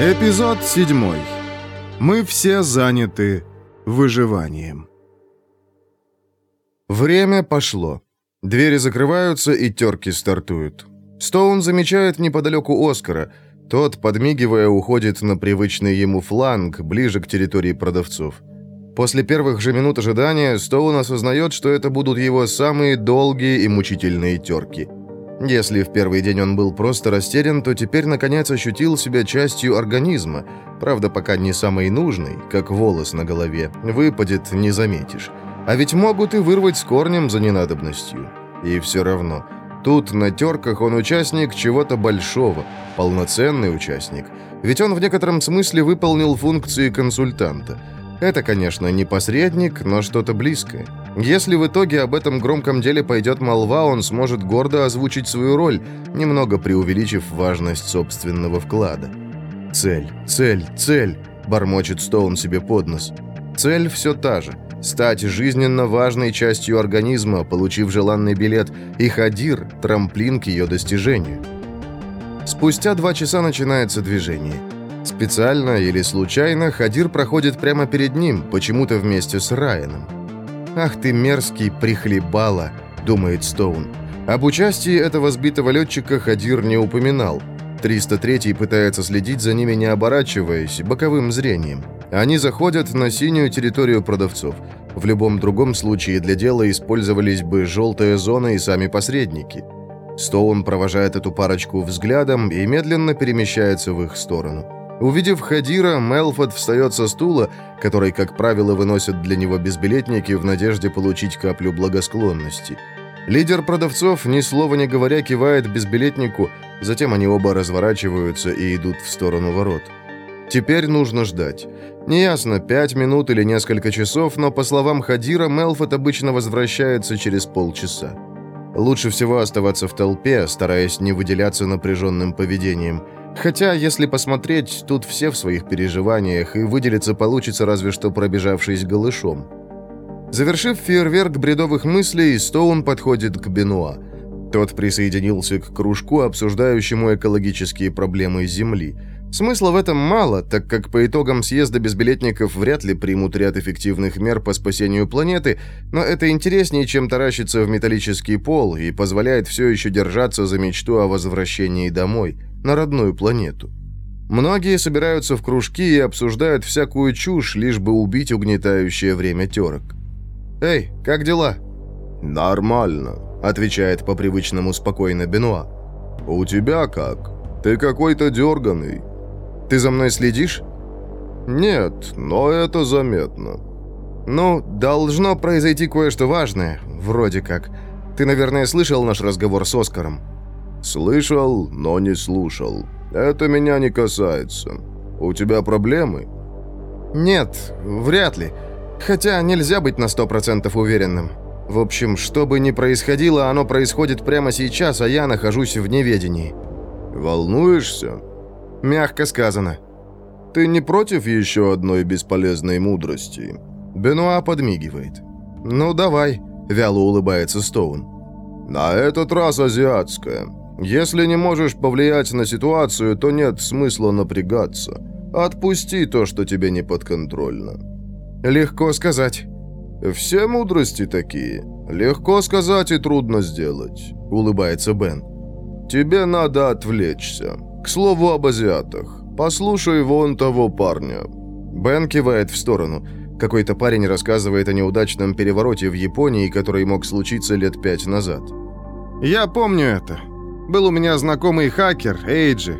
Эпизод 7. Мы все заняты выживанием. Время пошло. Двери закрываются и терки стартуют. Стоун замечает неподалеку Оскара. Тот, подмигивая, уходит на привычный ему фланг, ближе к территории продавцов. После первых же минут ожидания Стоун осознает, что это будут его самые долгие и мучительные терки – если в первый день он был просто растерян, то теперь, наконец, ощутил себя частью организма. Правда, пока не самый нужный, как волос на голове. Выпадет, не заметишь. А ведь могут и вырвать с корнем за ненадобностью. И все равно. Тут на терках он участник чего-то большого, полноценный участник. Ведь он в некотором смысле выполнил функции консультанта – это, конечно, не посредник, но что-то близкое. Если в итоге об этом громком деле пойдет молва, он сможет гордо озвучить свою роль, немного преувеличив важность собственного вклада. «Цель, цель, цель!» – бормочет Стоун себе под нос. Цель все та же – стать жизненно важной частью организма, получив желанный билет, и Хадир – трамплин к ее достижению. Спустя два часа начинается движение – Специально или случайно Хадир проходит прямо перед ним, почему-то вместе с Райаном. «Ах ты мерзкий прихлебала», — думает Стоун. Об участии этого сбитого летчика Хадир не упоминал. 303-й пытается следить за ними, не оборачиваясь, боковым зрением. Они заходят на синюю территорию продавцов. В любом другом случае для дела использовались бы желтая зона и сами посредники. Стоун провожает эту парочку взглядом и медленно перемещается в их сторону. Увидев Хадира, Мелфорд встает со стула, который, как правило, выносят для него безбилетники в надежде получить каплю благосклонности. Лидер продавцов, ни слова не говоря, кивает безбилетнику, затем они оба разворачиваются и идут в сторону ворот. Теперь нужно ждать. Неясно, пять минут или несколько часов, но, по словам Хадира, Мелфот обычно возвращается через полчаса. Лучше всего оставаться в толпе, стараясь не выделяться напряженным поведением – Хотя, если посмотреть, тут все в своих переживаниях, и выделиться получится разве что пробежавшись голышом. Завершив фейерверк бредовых мыслей, Стоун подходит к Бенуа. Тот присоединился к кружку, обсуждающему экологические проблемы Земли. Смысла в этом мало, так как по итогам съезда безбилетников вряд ли примут ряд эффективных мер по спасению планеты, но это интереснее, чем таращиться в металлический пол и позволяет все еще держаться за мечту о возвращении домой на родную планету. Многие собираются в кружки и обсуждают всякую чушь, лишь бы убить угнетающее время терок. «Эй, как дела?» «Нормально», — отвечает по-привычному спокойно Бенуа. «У тебя как? Ты какой-то дерганый». «Ты за мной следишь?» «Нет, но это заметно». «Ну, должно произойти кое-что важное, вроде как. Ты, наверное, слышал наш разговор с Оскаром?» «Слышал, но не слушал. Это меня не касается. У тебя проблемы?» «Нет, вряд ли. Хотя нельзя быть на сто процентов уверенным. В общем, что бы ни происходило, оно происходит прямо сейчас, а я нахожусь в неведении». «Волнуешься?» «Мягко сказано». «Ты не против еще одной бесполезной мудрости?» Бенуа подмигивает. «Ну, давай», — вяло улыбается Стоун. «На этот раз азиатская. Если не можешь повлиять на ситуацию, то нет смысла напрягаться. Отпусти то, что тебе не подконтрольно. Легко сказать. Все мудрости такие. Легко сказать и трудно сделать, улыбается Бен. Тебе надо отвлечься. К слову об азиатах. Послушай вон того парня. Бен кивает в сторону. Какой-то парень рассказывает о неудачном перевороте в Японии, который мог случиться лет пять назад. «Я помню это. Был у меня знакомый хакер, Эйджи.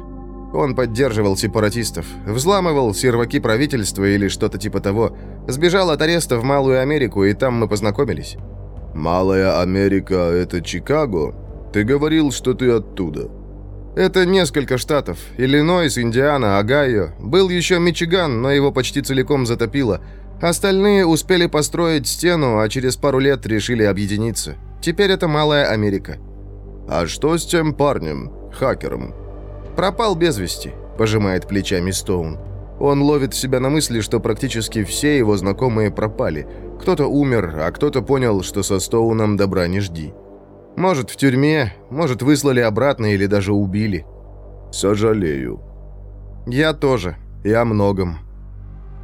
Он поддерживал сепаратистов, взламывал серваки правительства или что-то типа того. Сбежал от ареста в Малую Америку, и там мы познакомились. «Малая Америка — это Чикаго? Ты говорил, что ты оттуда». «Это несколько штатов. Иллинойс, Индиана, Огайо. Был еще Мичиган, но его почти целиком затопило. Остальные успели построить стену, а через пару лет решили объединиться. Теперь это Малая Америка». «А что с тем парнем, хакером?» «Пропал без вести», – пожимает плечами Стоун. Он ловит себя на мысли, что практически все его знакомые пропали. Кто-то умер, а кто-то понял, что со Стоуном добра не жди. Может, в тюрьме, может, выслали обратно или даже убили. «Сожалею». «Я тоже. И о многом».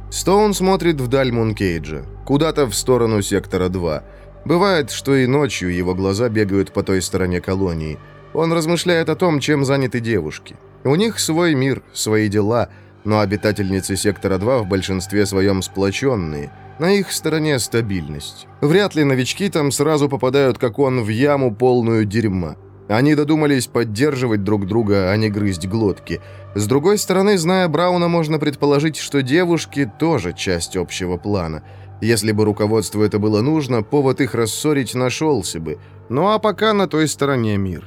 Стоун смотрит вдаль Мункейджа, куда-то в сторону сектора 2. Бывает, что и ночью его глаза бегают по той стороне колонии. Он размышляет о том, чем заняты девушки. У них свой мир, свои дела, но обитательницы сектора 2 в большинстве своем сплоченные. На их стороне стабильность. Вряд ли новички там сразу попадают, как он, в яму полную дерьма. Они додумались поддерживать друг друга, а не грызть глотки. С другой стороны, зная Брауна, можно предположить, что девушки тоже часть общего плана. Если бы руководству это было нужно, повод их рассорить нашелся бы. Ну а пока на той стороне мир.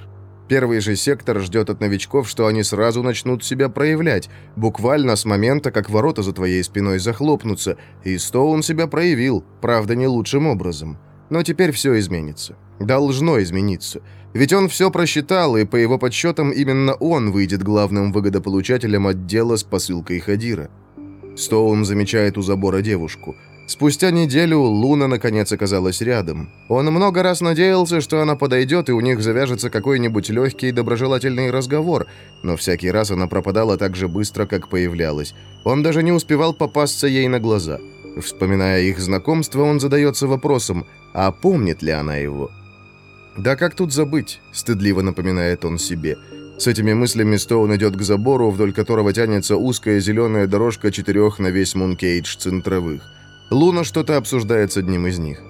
Первый же сектор ждет от новичков, что они сразу начнут себя проявлять, буквально с момента, как ворота за твоей спиной захлопнутся, и Стоун себя проявил, правда, не лучшим образом. Но теперь все изменится. Должно измениться. Ведь он все просчитал, и по его подсчетам именно он выйдет главным выгодополучателем отдела с посылкой Хадира. Стоун замечает у забора девушку. Спустя неделю Луна наконец оказалась рядом. Он много раз надеялся, что она подойдет, и у них завяжется какой-нибудь легкий и доброжелательный разговор, но всякий раз она пропадала так же быстро, как появлялась. Он даже не успевал попасться ей на глаза. Вспоминая их знакомство, он задается вопросом, а помнит ли она его? «Да как тут забыть?» – стыдливо напоминает он себе. С этими мыслями Стоун идет к забору, вдоль которого тянется узкая зеленая дорожка четырех на весь Мункейдж центровых. Луна что-то обсуждает с одним из них.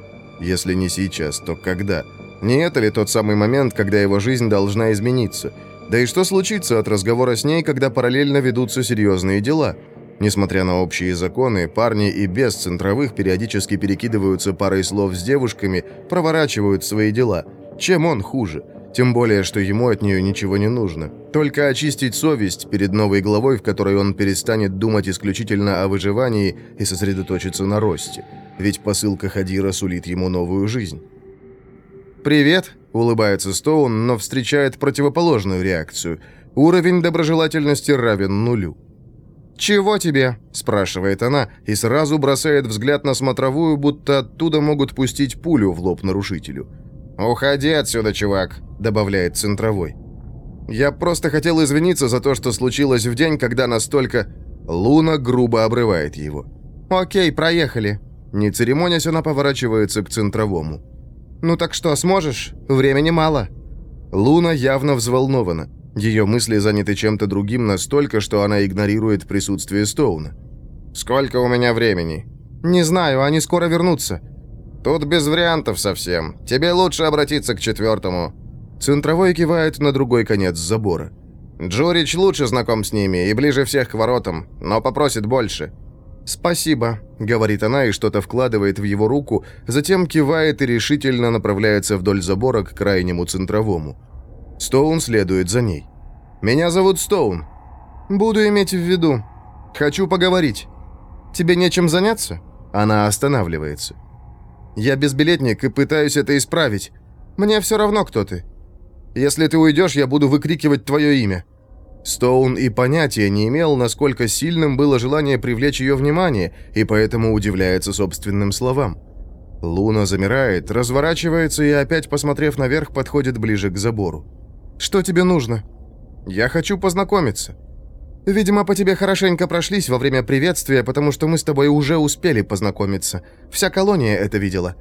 Если не сейчас, то когда? Не это ли тот самый момент, когда его жизнь должна измениться? Да и что случится от разговора с ней, когда параллельно ведутся серьезные дела? Несмотря на общие законы, парни и без центровых периодически перекидываются парой слов с девушками, проворачивают свои дела – чем он хуже? Тем более, что ему от нее ничего не нужно. Только очистить совесть перед новой главой, в которой он перестанет думать исключительно о выживании и сосредоточиться на росте. Ведь посылка Хадира сулит ему новую жизнь. «Привет», — улыбается Стоун, но встречает противоположную реакцию. Уровень доброжелательности равен нулю. «Чего тебе?» – спрашивает она и сразу бросает взгляд на смотровую, будто оттуда могут пустить пулю в лоб нарушителю. «Уходи отсюда, чувак», — добавляет центровой. «Я просто хотел извиниться за то, что случилось в день, когда настолько...» Луна грубо обрывает его. «Окей, проехали». Не церемонясь, она поворачивается к центровому. «Ну так что, сможешь? Времени мало». Луна явно взволнована. Ее мысли заняты чем-то другим настолько, что она игнорирует присутствие Стоуна. «Сколько у меня времени?» «Не знаю, они скоро вернутся. «Тут без вариантов совсем. Тебе лучше обратиться к четвертому». Центровой кивает на другой конец забора. «Джурич лучше знаком с ними и ближе всех к воротам, но попросит больше». «Спасибо», — говорит она и что-то вкладывает в его руку, затем кивает и решительно направляется вдоль забора к крайнему центровому. Стоун следует за ней. «Меня зовут Стоун. Буду иметь в виду. Хочу поговорить. Тебе нечем заняться?» Она останавливается. Я безбилетник и пытаюсь это исправить. Мне все равно, кто ты. Если ты уйдешь, я буду выкрикивать твое имя». Стоун и понятия не имел, насколько сильным было желание привлечь ее внимание, и поэтому удивляется собственным словам. Луна замирает, разворачивается и, опять посмотрев наверх, подходит ближе к забору. «Что тебе нужно?» «Я хочу познакомиться». Видимо, по тебе хорошенько прошлись во время приветствия, потому что мы с тобой уже успели познакомиться. Вся колония это видела.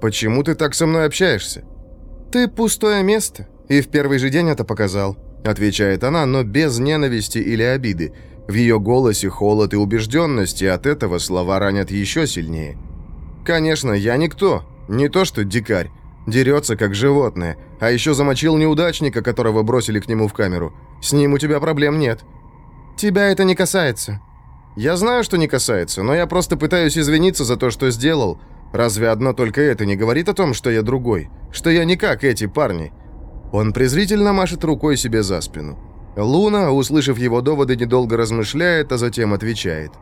Почему ты так со мной общаешься? Ты пустое место, и в первый же день это показал, отвечает она, но без ненависти или обиды. В ее голосе холод и убежденность, и от этого слова ранят еще сильнее. Конечно, я никто, не то что дикарь. Дерется, как животное. А еще замочил неудачника, которого бросили к нему в камеру. С ним у тебя проблем нет. «Тебя это не касается». «Я знаю, что не касается, но я просто пытаюсь извиниться за то, что сделал. Разве одно только это не говорит о том, что я другой? Что я не как эти парни?» Он презрительно машет рукой себе за спину. Луна, услышав его доводы, недолго размышляет, а затем отвечает.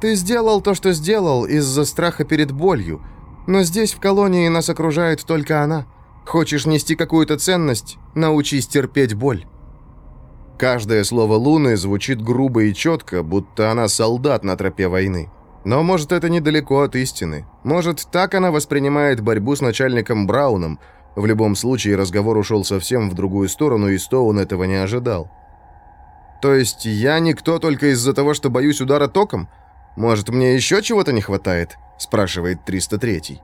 «Ты сделал то, что сделал, из-за страха перед болью. Но здесь, в колонии, нас окружает только она. Хочешь нести какую-то ценность? Научись терпеть боль». Каждое слово Луны звучит грубо и четко, будто она солдат на тропе войны. Но, может, это недалеко от истины. Может, так она воспринимает борьбу с начальником Брауном. В любом случае, разговор ушел совсем в другую сторону, и Стоун этого не ожидал. То есть я никто только из-за того, что боюсь удара током? Может, мне еще чего-то не хватает?» – спрашивает 303.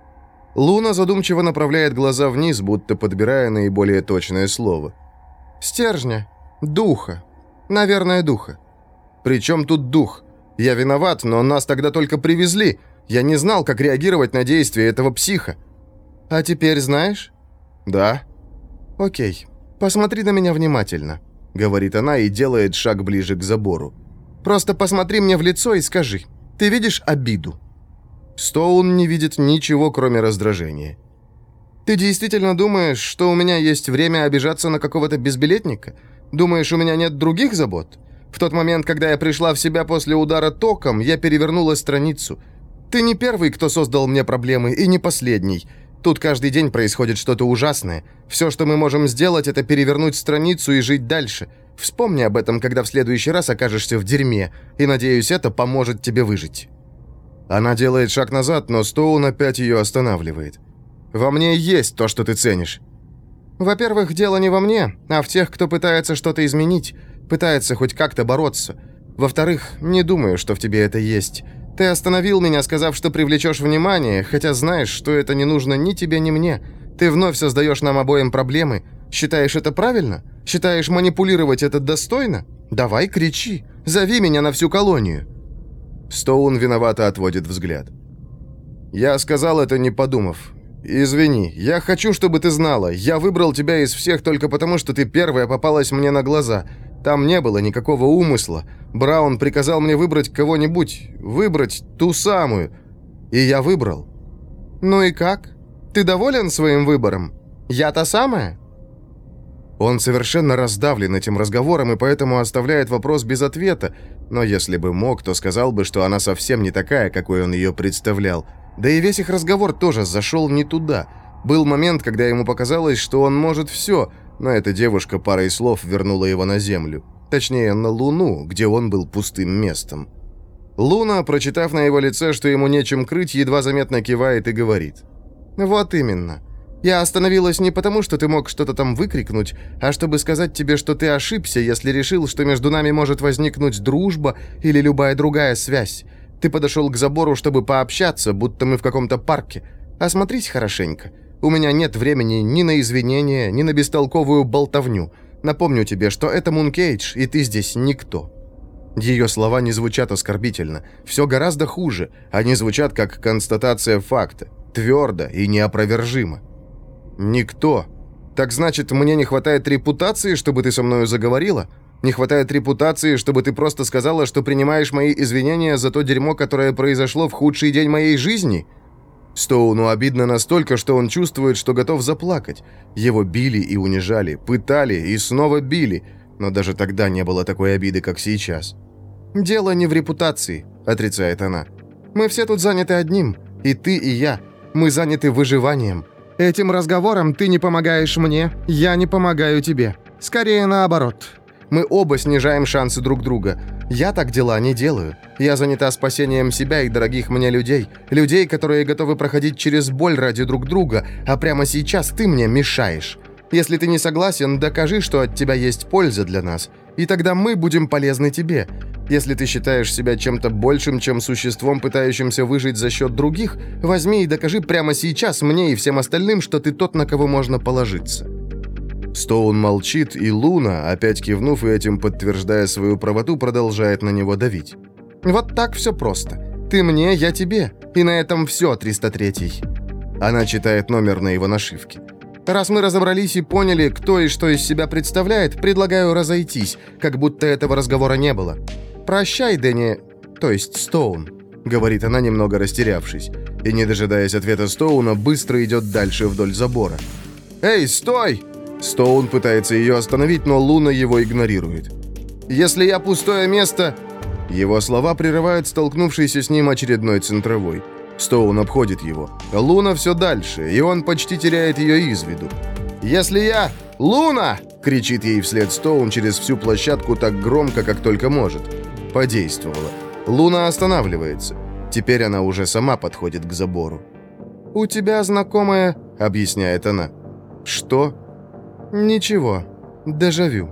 Луна задумчиво направляет глаза вниз, будто подбирая наиболее точное слово. «Стержня. Духа. Наверное, духа. Причем тут дух? Я виноват, но нас тогда только привезли. Я не знал, как реагировать на действия этого психа». «А теперь знаешь?» «Да». «Окей. Посмотри на меня внимательно», — говорит она и делает шаг ближе к забору. «Просто посмотри мне в лицо и скажи, ты видишь обиду?» Стоун не видит ничего, кроме раздражения. «Ты действительно думаешь, что у меня есть время обижаться на какого-то безбилетника? Думаешь, у меня нет других забот? В тот момент, когда я пришла в себя после удара током, я перевернула страницу. Ты не первый, кто создал мне проблемы, и не последний. Тут каждый день происходит что-то ужасное. Все, что мы можем сделать, это перевернуть страницу и жить дальше. Вспомни об этом, когда в следующий раз окажешься в дерьме, и, надеюсь, это поможет тебе выжить». Она делает шаг назад, но Стоун опять ее останавливает. «Во мне есть то, что ты ценишь». «Во-первых, дело не во мне, а в тех, кто пытается что-то изменить, пытается хоть как-то бороться. Во-вторых, не думаю, что в тебе это есть. Ты остановил меня, сказав, что привлечешь внимание, хотя знаешь, что это не нужно ни тебе, ни мне. Ты вновь создаешь нам обоим проблемы. Считаешь это правильно? Считаешь манипулировать это достойно? Давай кричи. Зови меня на всю колонию». Стоун виновато отводит взгляд. «Я сказал это, не подумав. Извини, я хочу, чтобы ты знала. Я выбрал тебя из всех только потому, что ты первая попалась мне на глаза. Там не было никакого умысла. Браун приказал мне выбрать кого-нибудь, выбрать ту самую. И я выбрал. Ну и как? Ты доволен своим выбором? Я та самая?» Он совершенно раздавлен этим разговором и поэтому оставляет вопрос без ответа, но если бы мог, то сказал бы, что она совсем не такая, какой он ее представлял. Да и весь их разговор тоже зашел не туда. Был момент, когда ему показалось, что он может все, но эта девушка парой слов вернула его на землю. Точнее, на Луну, где он был пустым местом. Луна, прочитав на его лице, что ему нечем крыть, едва заметно кивает и говорит. «Вот именно. Я остановилась не потому, что ты мог что-то там выкрикнуть, а чтобы сказать тебе, что ты ошибся, если решил, что между нами может возникнуть дружба или любая другая связь. Ты подошел к забору, чтобы пообщаться, будто мы в каком-то парке. Осмотрись хорошенько. У меня нет времени ни на извинения, ни на бестолковую болтовню. Напомню тебе, что это Мункейдж, и ты здесь никто». Ее слова не звучат оскорбительно. Все гораздо хуже. Они звучат как констатация факта. Твердо и неопровержимо. «Никто. Так значит, мне не хватает репутации, чтобы ты со мною заговорила? Не хватает репутации, чтобы ты просто сказала, что принимаешь мои извинения за то дерьмо, которое произошло в худший день моей жизни?» Стоуну обидно настолько, что он чувствует, что готов заплакать. Его били и унижали, пытали и снова били, но даже тогда не было такой обиды, как сейчас. «Дело не в репутации», — отрицает она. «Мы все тут заняты одним, и ты, и я. Мы заняты выживанием. Этим разговором ты не помогаешь мне, я не помогаю тебе. Скорее наоборот. Мы оба снижаем шансы друг друга. Я так дела не делаю. Я занята спасением себя и дорогих мне людей. Людей, которые готовы проходить через боль ради друг друга, а прямо сейчас ты мне мешаешь. Если ты не согласен, докажи, что от тебя есть польза для нас. И тогда мы будем полезны тебе. Если ты считаешь себя чем-то большим, чем существом, пытающимся выжить за счет других, возьми и докажи прямо сейчас мне и всем остальным, что ты тот, на кого можно положиться». Стоун молчит, и Луна, опять кивнув и этим подтверждая свою правоту, продолжает на него давить. «Вот так все просто. Ты мне, я тебе. И на этом все, 303-й». Она читает номер на его нашивке. Раз мы разобрались и поняли, кто и что из себя представляет, предлагаю разойтись, как будто этого разговора не было. «Прощай, Дэнни, то есть Стоун», — говорит она, немного растерявшись, и, не дожидаясь ответа Стоуна, быстро идет дальше вдоль забора. «Эй, стой!» Стоун пытается ее остановить, но Луна его игнорирует. «Если я пустое место...» Его слова прерывают столкнувшийся с ним очередной центровой. Стоун обходит его. Луна все дальше, и он почти теряет ее из виду. «Если я... Луна!» — кричит ей вслед Стоун через всю площадку так громко, как только может. Подействовало. Луна останавливается. Теперь она уже сама подходит к забору. «У тебя знакомая...» — объясняет она. «Что?» «Ничего. Дежавю.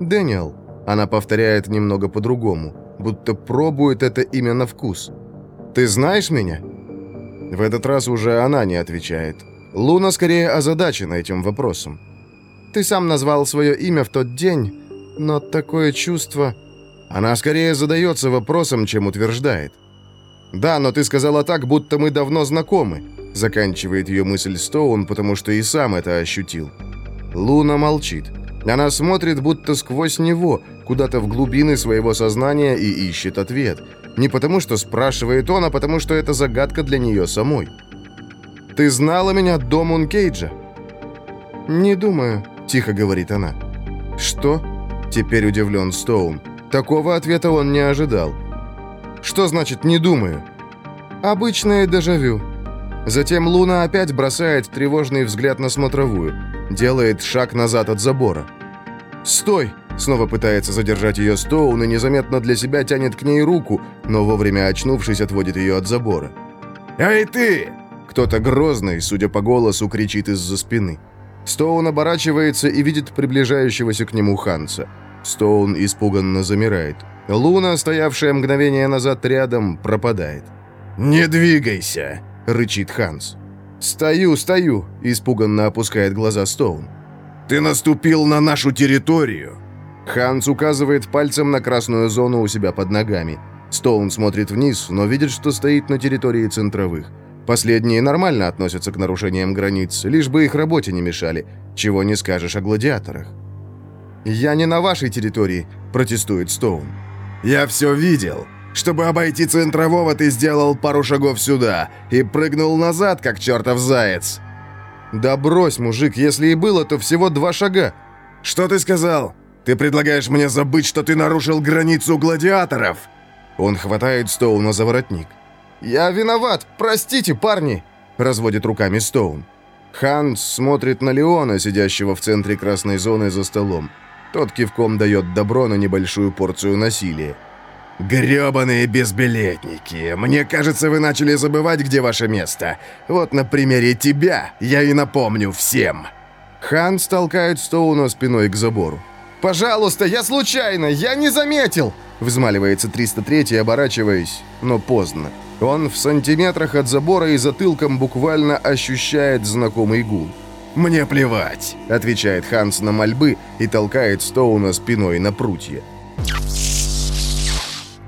Дэниел. Она повторяет немного по-другому, будто пробует это имя на вкус. «Ты знаешь меня?» В этот раз уже она не отвечает. Луна скорее озадачена этим вопросом. «Ты сам назвал свое имя в тот день, но такое чувство...» Она скорее задается вопросом, чем утверждает. «Да, но ты сказала так, будто мы давно знакомы», заканчивает ее мысль Стоун, потому что и сам это ощутил. Луна молчит. Она смотрит будто сквозь него, куда-то в глубины своего сознания и ищет ответ. Не потому, что спрашивает он, а потому, что это загадка для нее самой. «Ты знала меня до Мункейджа?» «Не думаю», — тихо говорит она. «Что?» — теперь удивлен Стоун. Такого ответа он не ожидал. «Что значит «не думаю»?» «Обычное дежавю». Затем Луна опять бросает тревожный взгляд на смотровую, делает шаг назад от забора. «Стой!» Снова пытается задержать ее Стоун и незаметно для себя тянет к ней руку, но вовремя очнувшись, отводит ее от забора. «Эй, ты!» Кто-то грозный, судя по голосу, кричит из-за спины. Стоун оборачивается и видит приближающегося к нему Ханса. Стоун испуганно замирает. Луна, стоявшая мгновение назад рядом, пропадает. «Не двигайся!» — рычит Ханс. «Стою, стою!» — испуганно опускает глаза Стоун. «Ты наступил на нашу территорию!» Ханс указывает пальцем на красную зону у себя под ногами. Стоун смотрит вниз, но видит, что стоит на территории центровых. Последние нормально относятся к нарушениям границ, лишь бы их работе не мешали. Чего не скажешь о гладиаторах. «Я не на вашей территории», — протестует Стоун. «Я все видел. Чтобы обойти центрового, ты сделал пару шагов сюда и прыгнул назад, как чертов заяц». «Да брось, мужик, если и было, то всего два шага». «Что ты сказал? Ты предлагаешь мне забыть, что ты нарушил границу гладиаторов?» Он хватает Стоуна за воротник. «Я виноват! Простите, парни!» Разводит руками Стоун. Ханс смотрит на Леона, сидящего в центре красной зоны за столом. Тот кивком дает добро на небольшую порцию насилия. «Гребаные безбилетники! Мне кажется, вы начали забывать, где ваше место. Вот на примере тебя я и напомню всем!» Ханс толкает Стоуна спиной к забору. «Пожалуйста, я случайно! Я не заметил!» Взмаливается 303, оборачиваясь, но поздно. Он в сантиметрах от забора и затылком буквально ощущает знакомый гул. «Мне плевать», — отвечает Ханс на мольбы и толкает Стоуна спиной на прутье.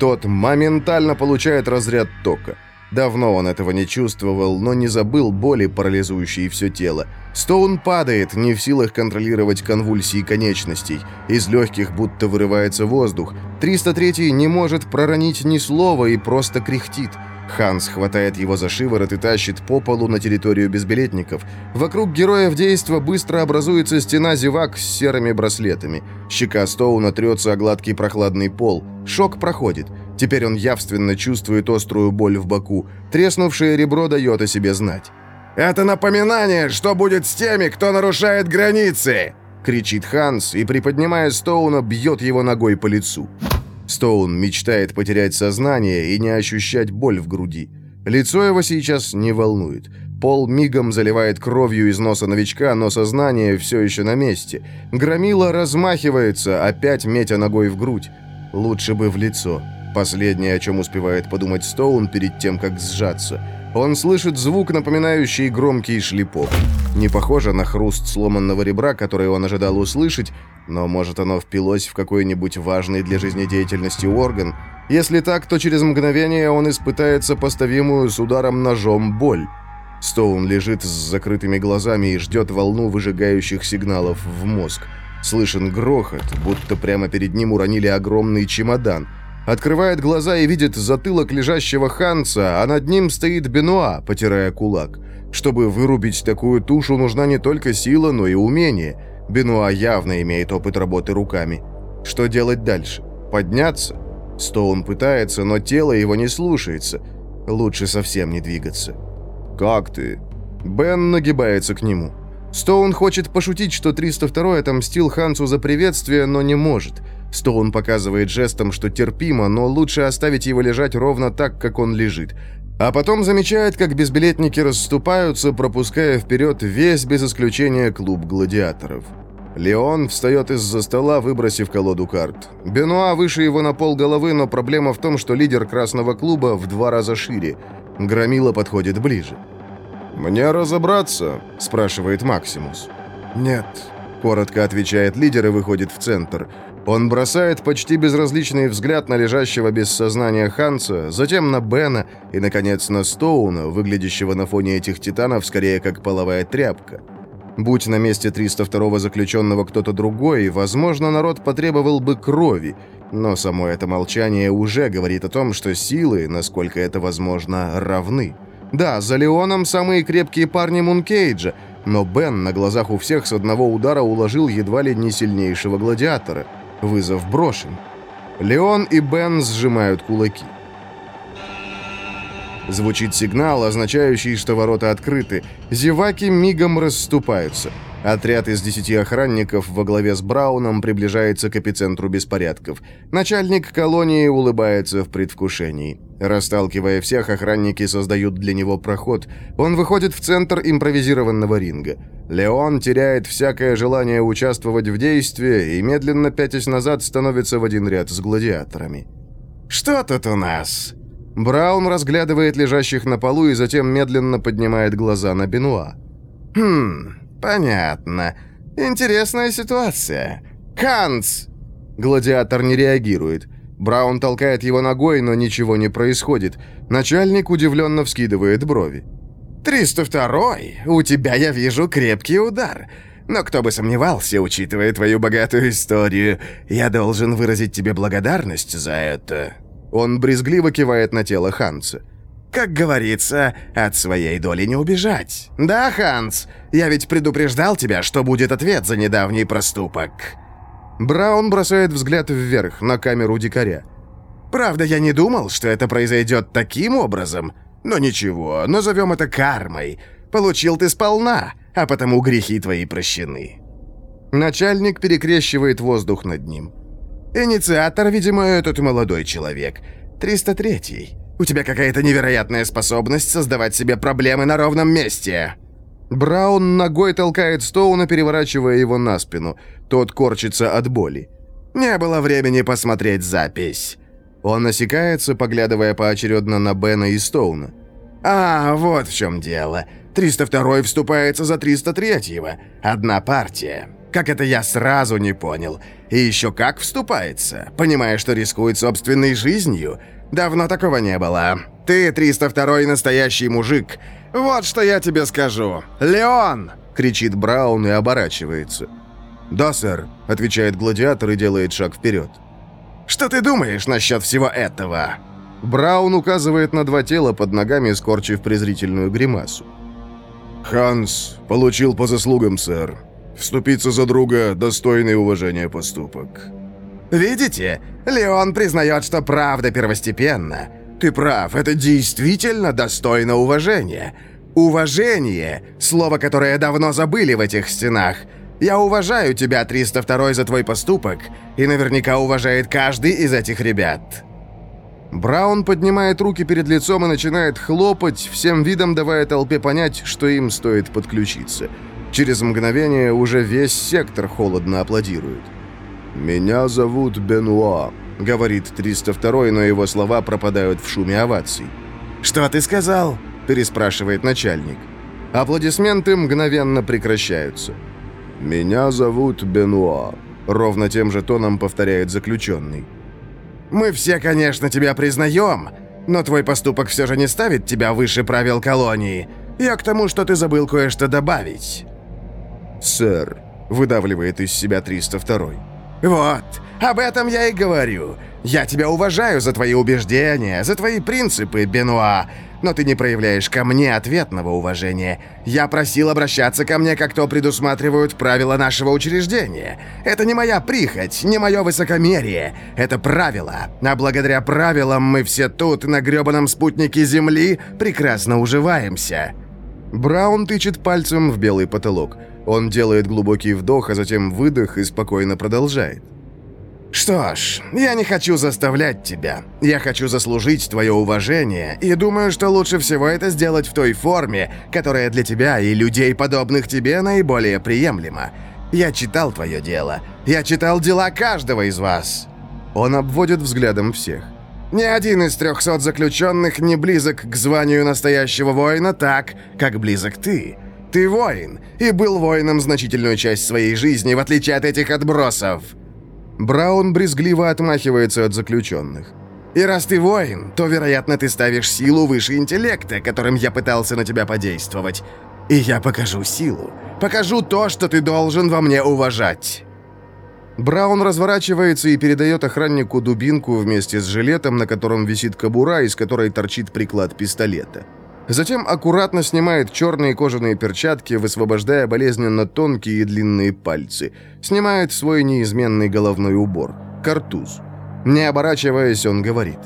Тот моментально получает разряд тока. Давно он этого не чувствовал, но не забыл боли, парализующей все тело. Стоун падает, не в силах контролировать конвульсии конечностей. Из легких будто вырывается воздух. 303 не может проронить ни слова и просто кряхтит. Ханс хватает его за шиворот и тащит по полу на территорию безбилетников. Вокруг героев действа быстро образуется стена зевак с серыми браслетами. Щека Стоуна трется о гладкий прохладный пол. Шок проходит. Теперь он явственно чувствует острую боль в боку. Треснувшее ребро дает о себе знать. «Это напоминание, что будет с теми, кто нарушает границы!» кричит Ханс и, приподнимая Стоуна, бьет его ногой по лицу. Стоун мечтает потерять сознание и не ощущать боль в груди. Лицо его сейчас не волнует. Пол мигом заливает кровью из носа новичка, но сознание все еще на месте. Громила размахивается, опять метя ногой в грудь. Лучше бы в лицо. Последнее, о чем успевает подумать Стоун перед тем, как сжаться. Он слышит звук, напоминающий громкий шлепок. Не похоже на хруст сломанного ребра, который он ожидал услышать, но может оно впилось в какой-нибудь важный для жизнедеятельности орган? Если так, то через мгновение он испытает сопоставимую с ударом ножом боль. Стоун лежит с закрытыми глазами и ждет волну выжигающих сигналов в мозг. Слышен грохот, будто прямо перед ним уронили огромный чемодан. Открывает глаза и видит затылок лежащего Ханса, а над ним стоит Бенуа, потирая кулак. Чтобы вырубить такую тушу, нужна не только сила, но и умение – Бенуа явно имеет опыт работы руками. Что делать дальше? Подняться? Стоун пытается, но тело его не слушается. Лучше совсем не двигаться. «Как ты?» Бен нагибается к нему. Стоун хочет пошутить, что 302 отомстил Хансу за приветствие, но не может. Стоун показывает жестом, что терпимо, но лучше оставить его лежать ровно так, как он лежит. А потом замечает, как безбилетники расступаются, пропуская вперед весь без исключения клуб гладиаторов. Леон встает из-за стола, выбросив колоду карт. Бенуа выше его на пол головы, но проблема в том, что лидер красного клуба в два раза шире. Громила подходит ближе. «Мне разобраться?» – спрашивает Максимус. «Нет», – коротко отвечает лидер и выходит в центр. Он бросает почти безразличный взгляд на лежащего без сознания Ханса, затем на Бена и, наконец, на Стоуна, выглядящего на фоне этих титанов скорее как половая тряпка. Будь на месте 302-го заключенного кто-то другой, возможно, народ потребовал бы крови, но само это молчание уже говорит о том, что силы, насколько это возможно, равны. Да, за Леоном самые крепкие парни Мункейджа, но Бен на глазах у всех с одного удара уложил едва ли не сильнейшего гладиатора – Вызов брошен. Леон и Бен сжимают кулаки. Звучит сигнал, означающий, что ворота открыты. Зеваки мигом расступаются. Отряд из десяти охранников во главе с Брауном приближается к эпицентру беспорядков. Начальник колонии улыбается в предвкушении. Расталкивая всех, охранники создают для него проход. Он выходит в центр импровизированного ринга. Леон теряет всякое желание участвовать в действии и, медленно пятясь назад, становится в один ряд с гладиаторами. «Что тут у нас?» Браун разглядывает лежащих на полу и затем медленно поднимает глаза на Бенуа. «Хм, «Понятно. Интересная ситуация. Ханс!» Гладиатор не реагирует. Браун толкает его ногой, но ничего не происходит. Начальник удивленно вскидывает брови. «Триста второй? У тебя, я вижу, крепкий удар. Но кто бы сомневался, учитывая твою богатую историю, я должен выразить тебе благодарность за это». Он брезгливо кивает на тело Ханса. Как говорится, от своей доли не убежать. Да, Ханс? Я ведь предупреждал тебя, что будет ответ за недавний проступок. Браун бросает взгляд вверх на камеру дикаря. Правда, я не думал, что это произойдет таким образом. Но ничего, назовем это кармой. Получил ты сполна, а потому грехи твои прощены. Начальник перекрещивает воздух над ним. Инициатор, видимо, этот молодой человек. 303-й. У тебя какая-то невероятная способность создавать себе проблемы на ровном месте». Браун ногой толкает Стоуна, переворачивая его на спину. Тот корчится от боли. «Не было времени посмотреть запись». Он осекается, поглядывая поочередно на Бена и Стоуна. «А, вот в чем дело. 302-й вступается за 303-го. Одна партия. Как это я сразу не понял. И еще как вступается, понимая, что рискует собственной жизнью. Давно такого не было. Ты 302-й настоящий мужик. Вот что я тебе скажу. Леон!» — кричит Браун и оборачивается. «Да, сэр», — отвечает гладиатор и делает шаг вперед. «Что ты думаешь насчет всего этого?» Браун указывает на два тела под ногами, скорчив презрительную гримасу. «Ханс получил по заслугам, сэр. Вступиться за друга – достойный уважения поступок». Видите? Леон признает, что правда первостепенна. Ты прав, это действительно достойно уважения. Уважение – слово, которое давно забыли в этих стенах. Я уважаю тебя, 302 за твой поступок, и наверняка уважает каждый из этих ребят». Браун поднимает руки перед лицом и начинает хлопать, всем видом давая толпе понять, что им стоит подключиться. Через мгновение уже весь сектор холодно аплодирует. «Меня зовут Бенуа», — говорит 302 но его слова пропадают в шуме оваций. «Что ты сказал?» — переспрашивает начальник. Аплодисменты мгновенно прекращаются. «Меня зовут Бенуа», — ровно тем же тоном повторяет заключенный. «Мы все, конечно, тебя признаем, но твой поступок все же не ставит тебя выше правил колонии. Я к тому, что ты забыл кое-что добавить». «Сэр», — выдавливает из себя 302 «Вот, об этом я и говорю. Я тебя уважаю за твои убеждения, за твои принципы, Бенуа, но ты не проявляешь ко мне ответного уважения. Я просил обращаться ко мне, как то предусматривают правила нашего учреждения. Это не моя прихоть, не мое высокомерие. Это правила. А благодаря правилам мы все тут, на гребаном спутнике Земли, прекрасно уживаемся». Браун тычет пальцем в белый потолок. Он делает глубокий вдох, а затем выдох и спокойно продолжает. «Что ж, я не хочу заставлять тебя. Я хочу заслужить твое уважение, и думаю, что лучше всего это сделать в той форме, которая для тебя и людей, подобных тебе, наиболее приемлема. Я читал твое дело. Я читал дела каждого из вас». Он обводит взглядом всех. «Ни один из трехсот заключенных не близок к званию настоящего воина так, как близок ты. Ты воин, и был воином значительную часть своей жизни, в отличие от этих отбросов». Браун брезгливо отмахивается от заключенных. «И раз ты воин, то, вероятно, ты ставишь силу выше интеллекта, которым я пытался на тебя подействовать. И я покажу силу. Покажу то, что ты должен во мне уважать». Браун разворачивается и передает охраннику дубинку вместе с жилетом, на котором висит кобура, из которой торчит приклад пистолета. Затем аккуратно снимает черные кожаные перчатки, высвобождая болезненно тонкие и длинные пальцы. Снимает свой неизменный головной убор – картуз. Не оборачиваясь, он говорит.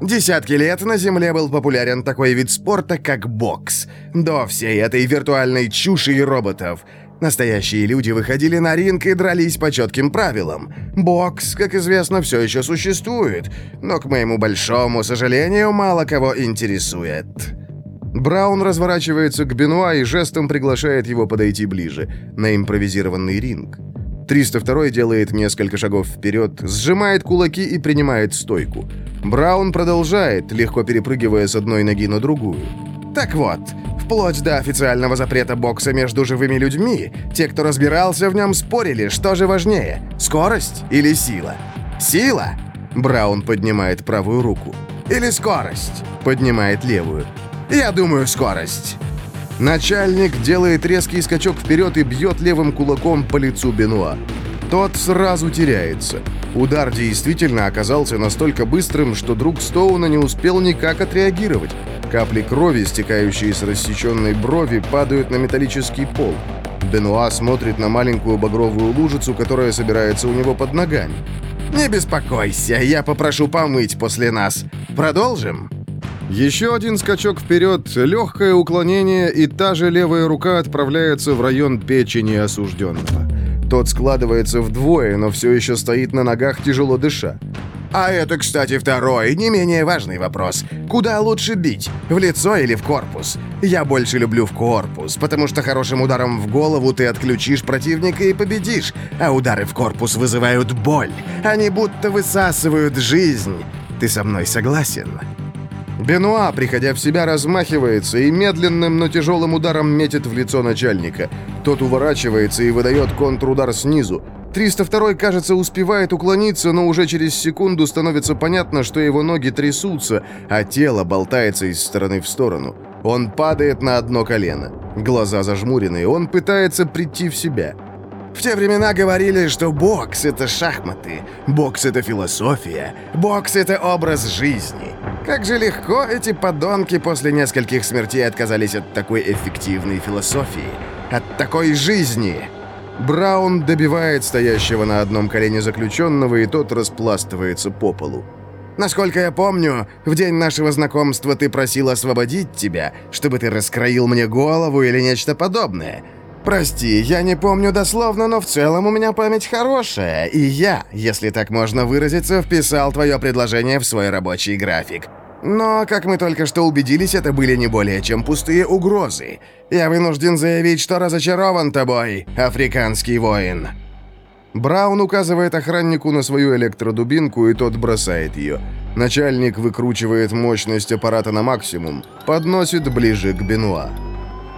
Десятки лет на Земле был популярен такой вид спорта, как бокс. До всей этой виртуальной чуши и роботов – Настоящие люди выходили на ринг и дрались по четким правилам. Бокс, как известно, все еще существует, но, к моему большому сожалению, мало кого интересует. Браун разворачивается к Бенуа и жестом приглашает его подойти ближе, на импровизированный ринг. 302 делает несколько шагов вперед, сжимает кулаки и принимает стойку. Браун продолжает, легко перепрыгивая с одной ноги на другую. Так вот, вплоть до официального запрета бокса между живыми людьми, те, кто разбирался в нем, спорили, что же важнее – скорость или сила. Сила? Браун поднимает правую руку. Или скорость? Поднимает левую. Я думаю, скорость. Начальник делает резкий скачок вперед и бьет левым кулаком по лицу Бенуа. Тот сразу теряется. Удар действительно оказался настолько быстрым, что друг Стоуна не успел никак отреагировать. Капли крови, стекающие с рассеченной брови, падают на металлический пол. Бенуа смотрит на маленькую багровую лужицу, которая собирается у него под ногами. «Не беспокойся, я попрошу помыть после нас. Продолжим?» Еще один скачок вперед, легкое уклонение, и та же левая рука отправляется в район печени осужденного. Тот складывается вдвое, но все еще стоит на ногах, тяжело дыша. А это, кстати, второй, не менее важный вопрос. Куда лучше бить? В лицо или в корпус? Я больше люблю в корпус, потому что хорошим ударом в голову ты отключишь противника и победишь, а удары в корпус вызывают боль. Они будто высасывают жизнь. Ты со мной согласен?» Бенуа, приходя в себя, размахивается и медленным, но тяжелым ударом метит в лицо начальника. Тот уворачивается и выдает контрудар снизу. 302 кажется, успевает уклониться, но уже через секунду становится понятно, что его ноги трясутся, а тело болтается из стороны в сторону. Он падает на одно колено. Глаза зажмурены, он пытается прийти в себя. В те времена говорили, что бокс — это шахматы, бокс — это философия, бокс — это образ жизни. Как же легко эти подонки после нескольких смертей отказались от такой эффективной философии, от такой жизни. Браун добивает стоящего на одном колене заключенного, и тот распластывается по полу. «Насколько я помню, в день нашего знакомства ты просил освободить тебя, чтобы ты раскроил мне голову или нечто подобное. Прости, я не помню дословно, но в целом у меня память хорошая, и я, если так можно выразиться, вписал твое предложение в свой рабочий график. Но, как мы только что убедились, это были не более чем пустые угрозы. Я вынужден заявить, что разочарован тобой, африканский воин». Браун указывает охраннику на свою электродубинку, и тот бросает ее. Начальник выкручивает мощность аппарата на максимум, подносит ближе к Бенуа.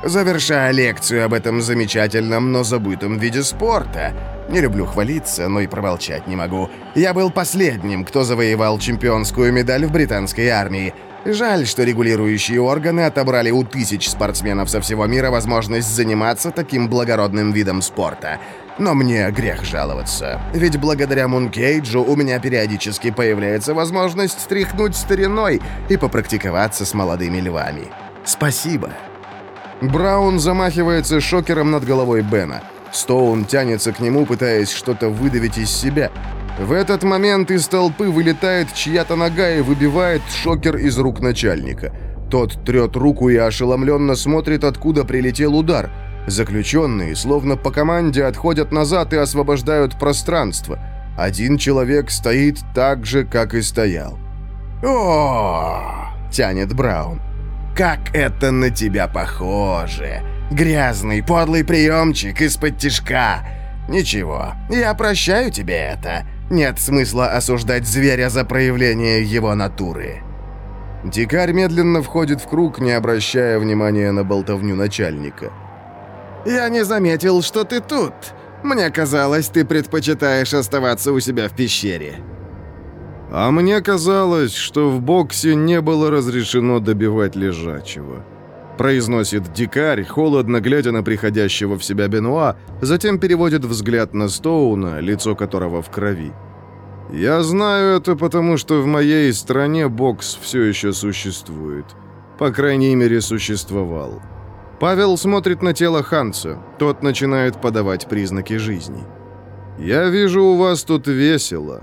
Завершая лекцию об этом замечательном, но забытом виде спорта, не люблю хвалиться, но и промолчать не могу. Я был последним, кто завоевал чемпионскую медаль в британской армии. Жаль, что регулирующие органы отобрали у тысяч спортсменов со всего мира возможность заниматься таким благородным видом спорта. Но мне грех жаловаться. Ведь благодаря Мункейджу у меня периодически появляется возможность стряхнуть стариной и попрактиковаться с молодыми львами. Спасибо. Браун замахивается шокером над головой Бена. Стоун тянется к нему, пытаясь что-то выдавить из себя. В этот момент из толпы вылетает чья-то нога и выбивает шокер из рук начальника. Тот трет руку и ошеломленно смотрит, откуда прилетел удар. Заключенные, словно по команде, отходят назад и освобождают пространство. Один человек стоит так же, как и стоял. «О!» — тянет Браун. «Как это на тебя похоже!» Грязный, подлый приемчик из-под тишка. Ничего, я прощаю тебе это. Нет смысла осуждать зверя за проявление его натуры». Дикарь медленно входит в круг, не обращая внимания на болтовню начальника. «Я не заметил, что ты тут. Мне казалось, ты предпочитаешь оставаться у себя в пещере». А мне казалось, что в боксе не было разрешено добивать лежачего. Произносит дикарь, холодно глядя на приходящего в себя Бенуа, затем переводит взгляд на Стоуна, лицо которого в крови. «Я знаю это, потому что в моей стране бокс все еще существует. По крайней мере, существовал». Павел смотрит на тело Ханца. Тот начинает подавать признаки жизни. «Я вижу, у вас тут весело».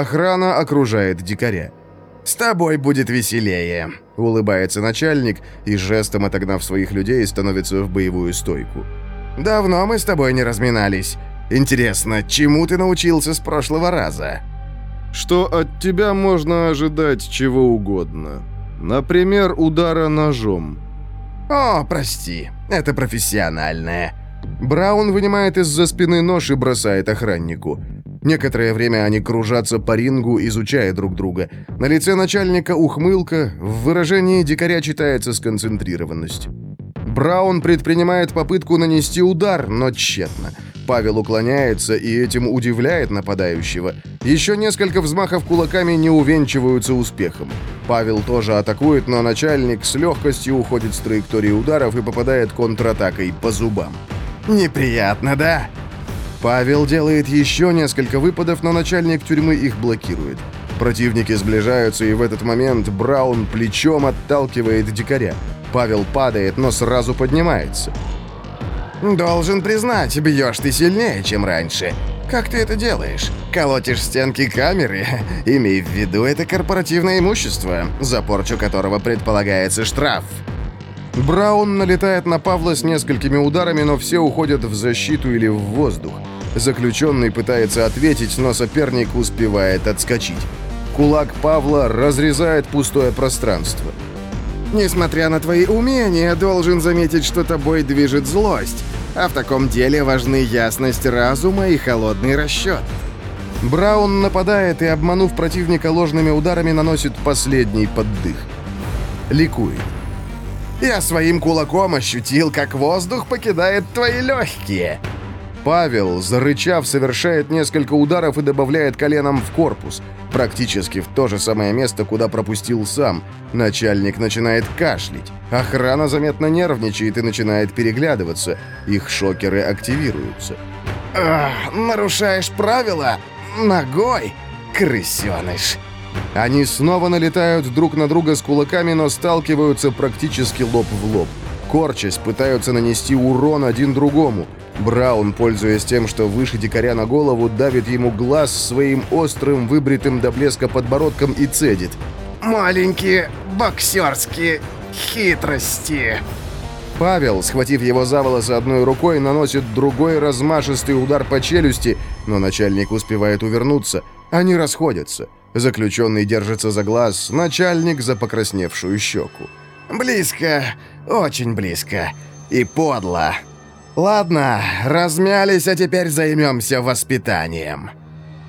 Охрана окружает дикаря. «С тобой будет веселее», — улыбается начальник и жестом отогнав своих людей становится в боевую стойку. «Давно мы с тобой не разминались. Интересно, чему ты научился с прошлого раза?» «Что от тебя можно ожидать чего угодно. Например, удара ножом». «О, прости, это профессиональное». Браун вынимает из-за спины нож и бросает охраннику. Некоторое время они кружатся по рингу, изучая друг друга. На лице начальника ухмылка, в выражении дикаря читается сконцентрированность. Браун предпринимает попытку нанести удар, но тщетно. Павел уклоняется и этим удивляет нападающего. Еще несколько взмахов кулаками не увенчиваются успехом. Павел тоже атакует, но начальник с легкостью уходит с траектории ударов и попадает контратакой по зубам. «Неприятно, да?» Павел делает еще несколько выпадов, но начальник тюрьмы их блокирует. Противники сближаются, и в этот момент Браун плечом отталкивает дикаря. Павел падает, но сразу поднимается. «Должен признать, бьешь ты сильнее, чем раньше. Как ты это делаешь? Колотишь стенки камеры? Имей в виду, это корпоративное имущество, за порчу которого предполагается штраф». Браун налетает на Павла с несколькими ударами, но все уходят в защиту или в воздух. Заключенный пытается ответить, но соперник успевает отскочить. Кулак Павла разрезает пустое пространство. «Несмотря на твои умения, должен заметить, что тобой движет злость. А в таком деле важны ясность разума и холодный расчет». Браун нападает и, обманув противника ложными ударами, наносит последний поддых. Ликует. «Я своим кулаком ощутил, как воздух покидает твои легкие». Павел, зарычав, совершает несколько ударов и добавляет коленом в корпус, практически в то же самое место, куда пропустил сам. Начальник начинает кашлять. Охрана заметно нервничает и начинает переглядываться. Их шокеры активируются. Ах, нарушаешь правила? Ногой? Крысеныш. Они снова налетают друг на друга с кулаками, но сталкиваются практически лоб в лоб. Корчась, пытаются нанести урон один другому. Браун, пользуясь тем, что выше дикаря на голову, давит ему глаз своим острым, выбритым до блеска подбородком и цедит. «Маленькие боксерские хитрости!» Павел, схватив его за волосы одной рукой, наносит другой размашистый удар по челюсти, но начальник успевает увернуться. Они расходятся. Заключенный держится за глаз, начальник за покрасневшую щеку. «Близко, очень близко. И подло. Ладно, размялись, а теперь займемся воспитанием».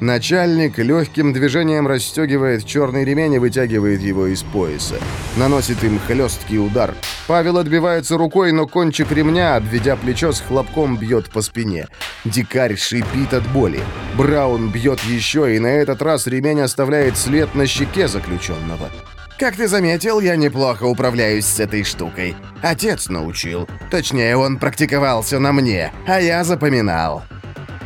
Начальник легким движением расстегивает черный ремень и вытягивает его из пояса. Наносит им хлесткий удар. Павел отбивается рукой, но кончик ремня, обведя плечо, с хлопком бьет по спине. Дикарь шипит от боли. Браун бьет еще, и на этот раз ремень оставляет след на щеке заключенного. «Как ты заметил, я неплохо управляюсь с этой штукой. Отец научил. Точнее, он практиковался на мне, а я запоминал».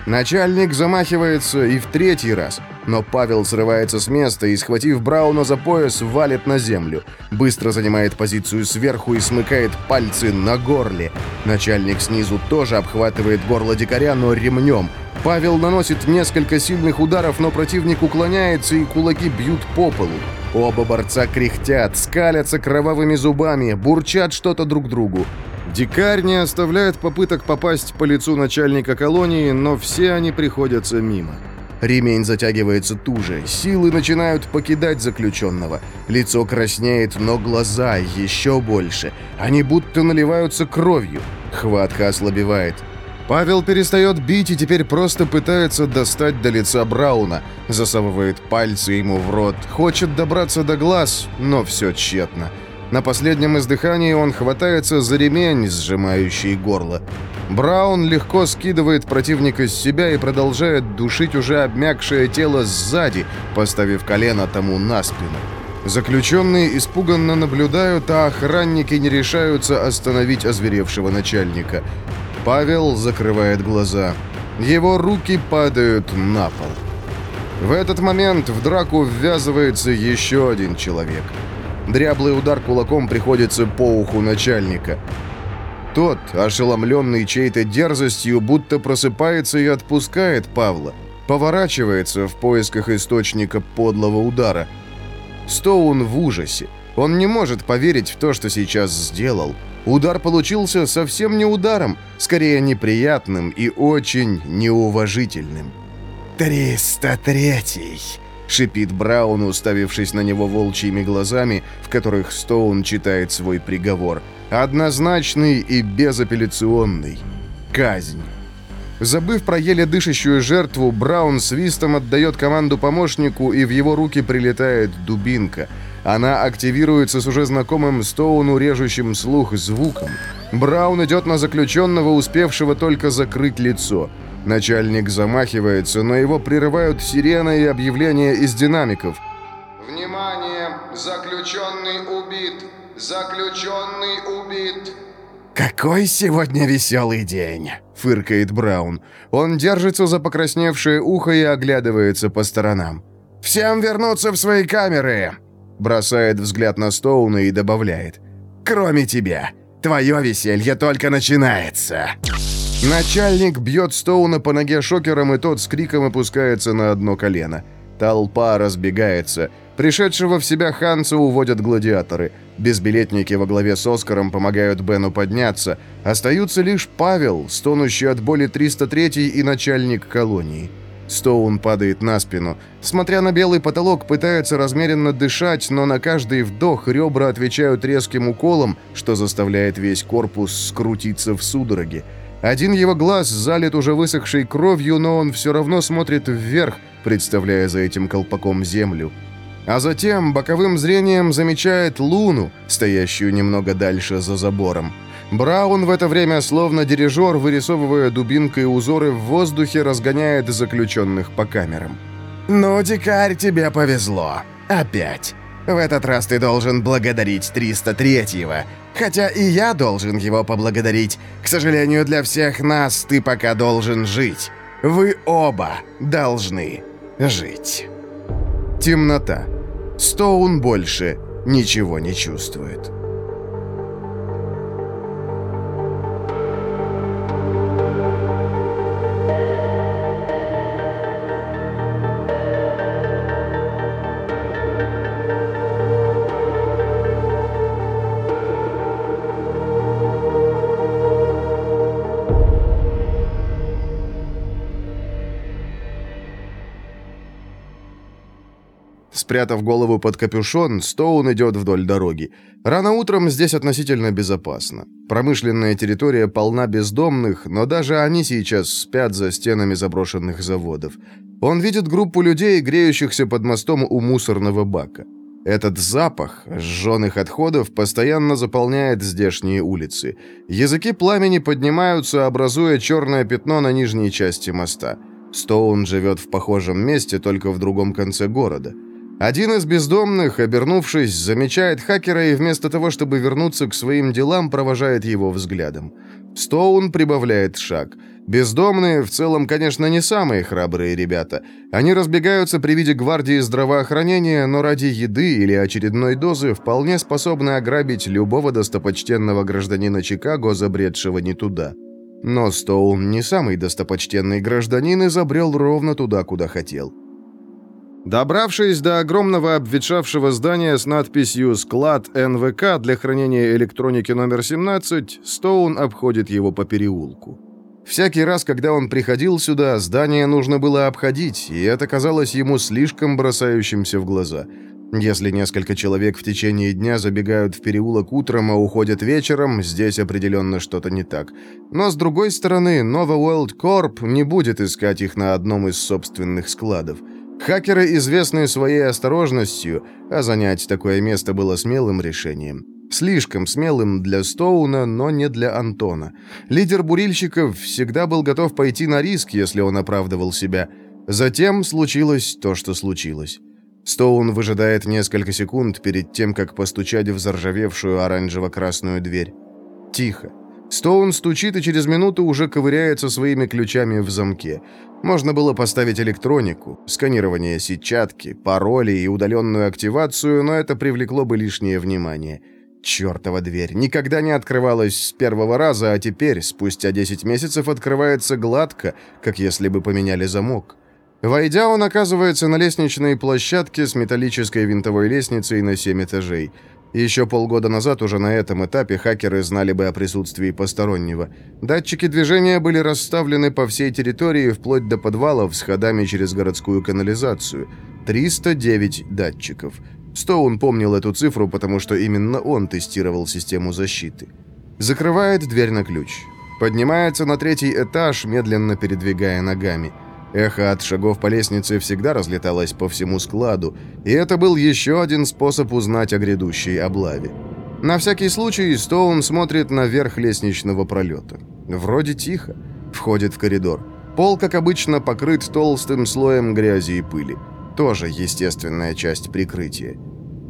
Начальник замахивается и в третий раз, но Павел срывается с места и, схватив Брауна за пояс, валит на землю. Быстро занимает позицию сверху и смыкает пальцы на горле. Начальник снизу тоже обхватывает горло дикаря, но ремнем. Павел наносит несколько сильных ударов, но противник уклоняется и кулаки бьют по полу. Оба борца кряхтят, скалятся кровавыми зубами, бурчат что-то друг другу. Дикарь не оставляет попыток попасть по лицу начальника колонии, но все они приходятся мимо. Ремень затягивается туже, силы начинают покидать заключенного. Лицо краснеет, но глаза еще больше. Они будто наливаются кровью. Хватка ослабевает. Павел перестает бить и теперь просто пытается достать до лица Брауна, засовывает пальцы ему в рот, хочет добраться до глаз, но все тщетно. На последнем издыхании он хватается за ремень, сжимающий горло. Браун легко скидывает противника с себя и продолжает душить уже обмякшее тело сзади, поставив колено тому на спину. Заключенные испуганно наблюдают, а охранники не решаются остановить озверевшего начальника. Павел закрывает глаза. Его руки падают на пол. В этот момент в драку ввязывается еще один человек. Дряблый удар кулаком приходится по уху начальника. Тот, ошеломленный чьей-то дерзостью, будто просыпается и отпускает Павла. Поворачивается в поисках источника подлого удара – Стоун в ужасе. Он не может поверить в то, что сейчас сделал. Удар получился совсем не ударом, скорее неприятным и очень неуважительным. «Триста третий!» — шипит Браун, уставившись на него волчьими глазами, в которых Стоун читает свой приговор. Однозначный и безапелляционный. Казнь. Забыв про еле дышащую жертву, Браун свистом отдает команду помощнику, и в его руки прилетает дубинка. Она активируется с уже знакомым Стоуну режущим слух звуком. Браун идет на заключенного, успевшего только закрыть лицо. Начальник замахивается, но его прерывают сирены и объявления из динамиков. «Внимание! Заключенный убит! Заключенный убит!» «Какой сегодня веселый день!» — фыркает Браун. Он держится за покрасневшее ухо и оглядывается по сторонам. «Всем вернуться в свои камеры!» Бросает взгляд на Стоуна и добавляет. «Кроме тебя. Твое веселье только начинается!» Начальник бьет Стоуна по ноге шокером, и тот с криком опускается на одно колено. Толпа разбегается. Пришедшего в себя Ханса уводят гладиаторы. Безбилетники во главе с Оскаром помогают Бену подняться. Остаются лишь Павел, стонущий от боли 303 и начальник колонии. Стоун падает на спину. Смотря на белый потолок, пытается размеренно дышать, но на каждый вдох ребра отвечают резким уколом, что заставляет весь корпус скрутиться в судороге. Один его глаз залит уже высохшей кровью, но он все равно смотрит вверх, представляя за этим колпаком землю. А затем боковым зрением замечает луну, стоящую немного дальше за забором. Браун в это время, словно дирижер, вырисовывая дубинкой узоры в воздухе, разгоняет заключенных по камерам. «Ну, дикарь, тебе повезло. Опять. В этот раз ты должен благодарить 303-го. Хотя и я должен его поблагодарить. К сожалению, для всех нас ты пока должен жить. Вы оба должны жить». Темнота. Стоун больше ничего не чувствует. Спрятав голову под капюшон, Стоун идет вдоль дороги. Рано утром здесь относительно безопасно. Промышленная территория полна бездомных, но даже они сейчас спят за стенами заброшенных заводов. Он видит группу людей, греющихся под мостом у мусорного бака. Этот запах сжженных отходов постоянно заполняет здешние улицы. Языки пламени поднимаются, образуя черное пятно на нижней части моста. Стоун живет в похожем месте, только в другом конце города. Один из бездомных, обернувшись, замечает хакера и вместо того, чтобы вернуться к своим делам, провожает его взглядом. Стоун прибавляет шаг. Бездомные в целом, конечно, не самые храбрые ребята. Они разбегаются при виде гвардии здравоохранения, но ради еды или очередной дозы вполне способны ограбить любого достопочтенного гражданина Чикаго, забредшего не туда. Но Стоун не самый достопочтенный гражданин и забрел ровно туда, куда хотел. Добравшись до огромного обветшавшего здания с надписью «Склад НВК для хранения электроники номер 17», Стоун обходит его по переулку. Всякий раз, когда он приходил сюда, здание нужно было обходить, и это казалось ему слишком бросающимся в глаза. Если несколько человек в течение дня забегают в переулок утром, а уходят вечером, здесь определенно что-то не так. Но, с другой стороны, Nova World Corp не будет искать их на одном из собственных складов. Хакеры известны своей осторожностью, а занять такое место было смелым решением. Слишком смелым для Стоуна, но не для Антона. Лидер бурильщиков всегда был готов пойти на риск, если он оправдывал себя. Затем случилось то, что случилось. Стоун выжидает несколько секунд перед тем, как постучать в заржавевшую оранжево-красную дверь. Тихо. Стоун стучит и через минуту уже ковыряется своими ключами в замке. Можно было поставить электронику, сканирование сетчатки, пароли и удаленную активацию, но это привлекло бы лишнее внимание. Чертова дверь никогда не открывалась с первого раза, а теперь, спустя 10 месяцев, открывается гладко, как если бы поменяли замок. Войдя, он оказывается на лестничной площадке с металлической винтовой лестницей на 7 этажей. Еще полгода назад уже на этом этапе хакеры знали бы о присутствии постороннего. Датчики движения были расставлены по всей территории, вплоть до подвалов с ходами через городскую канализацию. 309 датчиков. Стоун помнил эту цифру, потому что именно он тестировал систему защиты. Закрывает дверь на ключ. Поднимается на третий этаж, медленно передвигая ногами. Эхо от шагов по лестнице всегда разлеталось по всему складу, и это был еще один способ узнать о грядущей облаве. На всякий случай Стоун смотрит наверх лестничного пролета. Вроде тихо. Входит в коридор. Пол, как обычно, покрыт толстым слоем грязи и пыли. Тоже естественная часть прикрытия.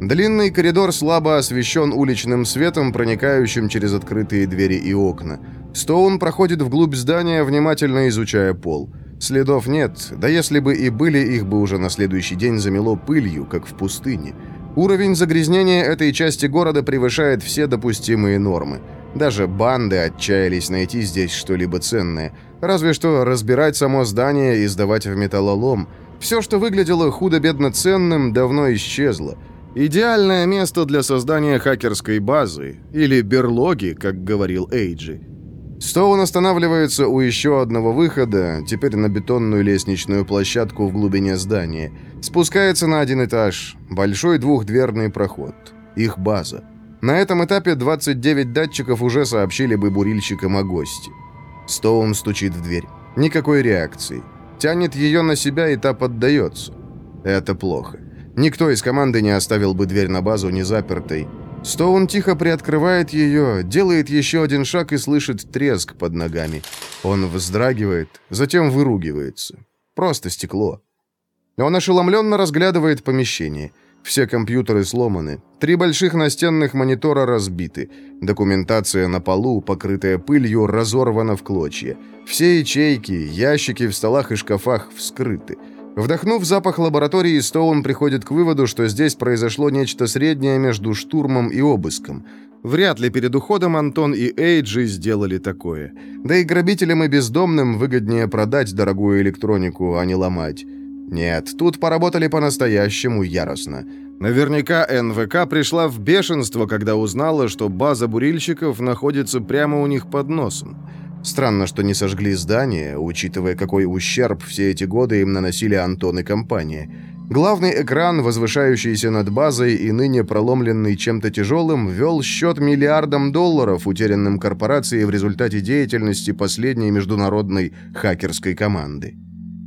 Длинный коридор слабо освещен уличным светом, проникающим через открытые двери и окна. Стоун проходит вглубь здания, внимательно изучая пол. Следов нет, да если бы и были, их бы уже на следующий день замело пылью, как в пустыне. Уровень загрязнения этой части города превышает все допустимые нормы. Даже банды отчаялись найти здесь что-либо ценное. Разве что разбирать само здание и сдавать в металлолом. Все, что выглядело худо-бедно ценным, давно исчезло. Идеальное место для создания хакерской базы, или берлоги, как говорил Эйджи. Стоун останавливается у еще одного выхода, теперь на бетонную лестничную площадку в глубине здания. Спускается на один этаж. Большой двухдверный проход. Их база. На этом этапе 29 датчиков уже сообщили бы бурильщикам о гости. Стоун стучит в дверь. Никакой реакции. Тянет ее на себя, и та поддается. Это плохо. Никто из команды не оставил бы дверь на базу незапертой. Стоун тихо приоткрывает ее, делает еще один шаг и слышит треск под ногами. Он вздрагивает, затем выругивается. Просто стекло. Он ошеломленно разглядывает помещение. Все компьютеры сломаны. Три больших настенных монитора разбиты. Документация на полу, покрытая пылью, разорвана в клочья. Все ячейки, ящики в столах и шкафах вскрыты. Вдохнув запах лаборатории, Стоун приходит к выводу, что здесь произошло нечто среднее между штурмом и обыском. Вряд ли перед уходом Антон и Эйджи сделали такое. Да и грабителям и бездомным выгоднее продать дорогую электронику, а не ломать. Нет, тут поработали по-настоящему яростно. Наверняка НВК пришла в бешенство, когда узнала, что база бурильщиков находится прямо у них под носом. Странно, что не сожгли здание, учитывая, какой ущерб все эти годы им наносили Антон и компания. Главный экран, возвышающийся над базой и ныне проломленный чем-то тяжелым, вел счет миллиардам долларов, утерянным корпорацией в результате деятельности последней международной хакерской команды.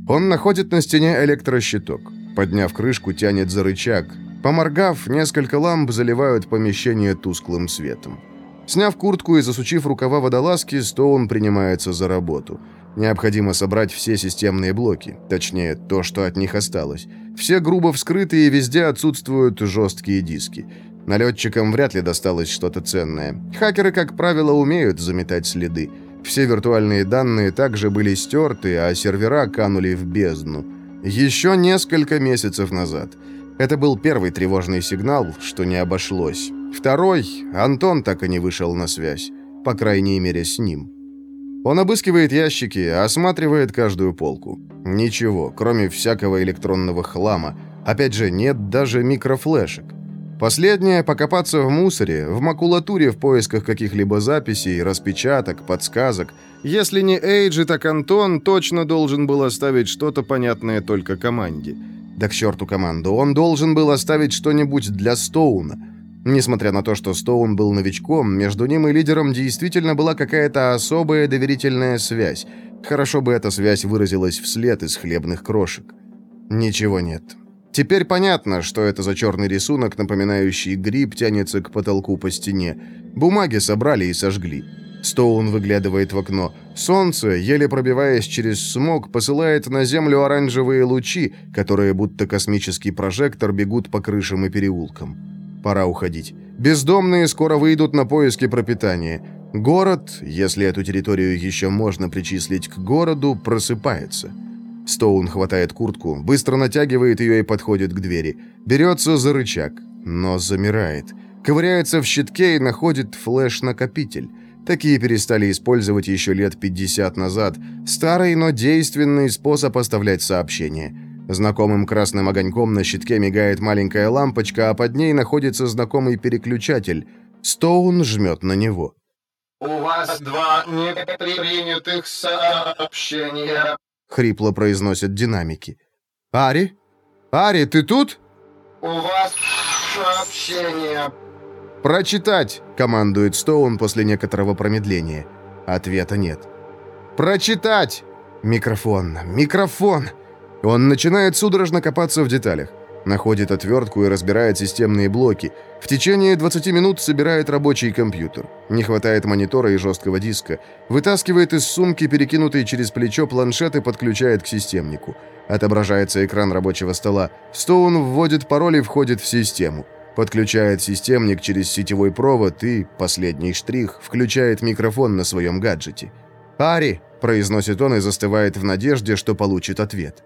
Он находит на стене электрощиток. Подняв крышку, тянет за рычаг. Поморгав, несколько ламп заливают помещение тусклым светом. Сняв куртку и засучив рукава водолазки, Стоун принимается за работу. Необходимо собрать все системные блоки, точнее, то, что от них осталось. Все грубо вскрыты и везде отсутствуют жесткие диски. Налетчикам вряд ли досталось что-то ценное. Хакеры, как правило, умеют заметать следы. Все виртуальные данные также были стерты, а сервера канули в бездну. Еще несколько месяцев назад. Это был первый тревожный сигнал, что не обошлось. Второй, Антон так и не вышел на связь. По крайней мере, с ним. Он обыскивает ящики, осматривает каждую полку. Ничего, кроме всякого электронного хлама. Опять же, нет даже микрофлешек. Последнее – покопаться в мусоре, в макулатуре в поисках каких-либо записей, распечаток, подсказок. Если не Эйджи, так Антон точно должен был оставить что-то понятное только команде. Да к черту команду, он должен был оставить что-нибудь для Стоуна. Несмотря на то, что Стоун был новичком, между ним и лидером действительно была какая-то особая доверительная связь. Хорошо бы эта связь выразилась вслед из хлебных крошек. Ничего нет. Теперь понятно, что это за черный рисунок, напоминающий гриб, тянется к потолку по стене. Бумаги собрали и сожгли. Стоун выглядывает в окно. Солнце, еле пробиваясь через смог, посылает на землю оранжевые лучи, которые будто космический прожектор бегут по крышам и переулкам. Пора уходить. Бездомные скоро выйдут на поиски пропитания. Город, если эту территорию еще можно причислить к городу, просыпается. Стоун хватает куртку, быстро натягивает ее и подходит к двери. Берется за рычаг, но замирает. Ковыряется в щитке и находит флеш-накопитель. Такие перестали использовать еще лет 50 назад. Старый, но действенный способ оставлять сообщения. Знакомым красным огоньком на щитке мигает маленькая лампочка, а под ней находится знакомый переключатель. Стоун жмет на него. «У вас два непринятых сообщения», — хрипло произносят динамики. «Ари? Ари, ты тут?» «У вас сообщение». «Прочитать!» — командует Стоун после некоторого промедления. Ответа нет. «Прочитать!» Микрофон, микрофон. Он начинает судорожно копаться в деталях. Находит отвертку и разбирает системные блоки. В течение 20 минут собирает рабочий компьютер. Не хватает монитора и жесткого диска. Вытаскивает из сумки перекинутый через плечо планшет и подключает к системнику. Отображается экран рабочего стола. Стоун вводит пароль и входит в систему. Подключает системник через сетевой провод и, последний штрих, включает микрофон на своем гаджете. «Ари!» – произносит он и застывает в надежде, что получит ответ.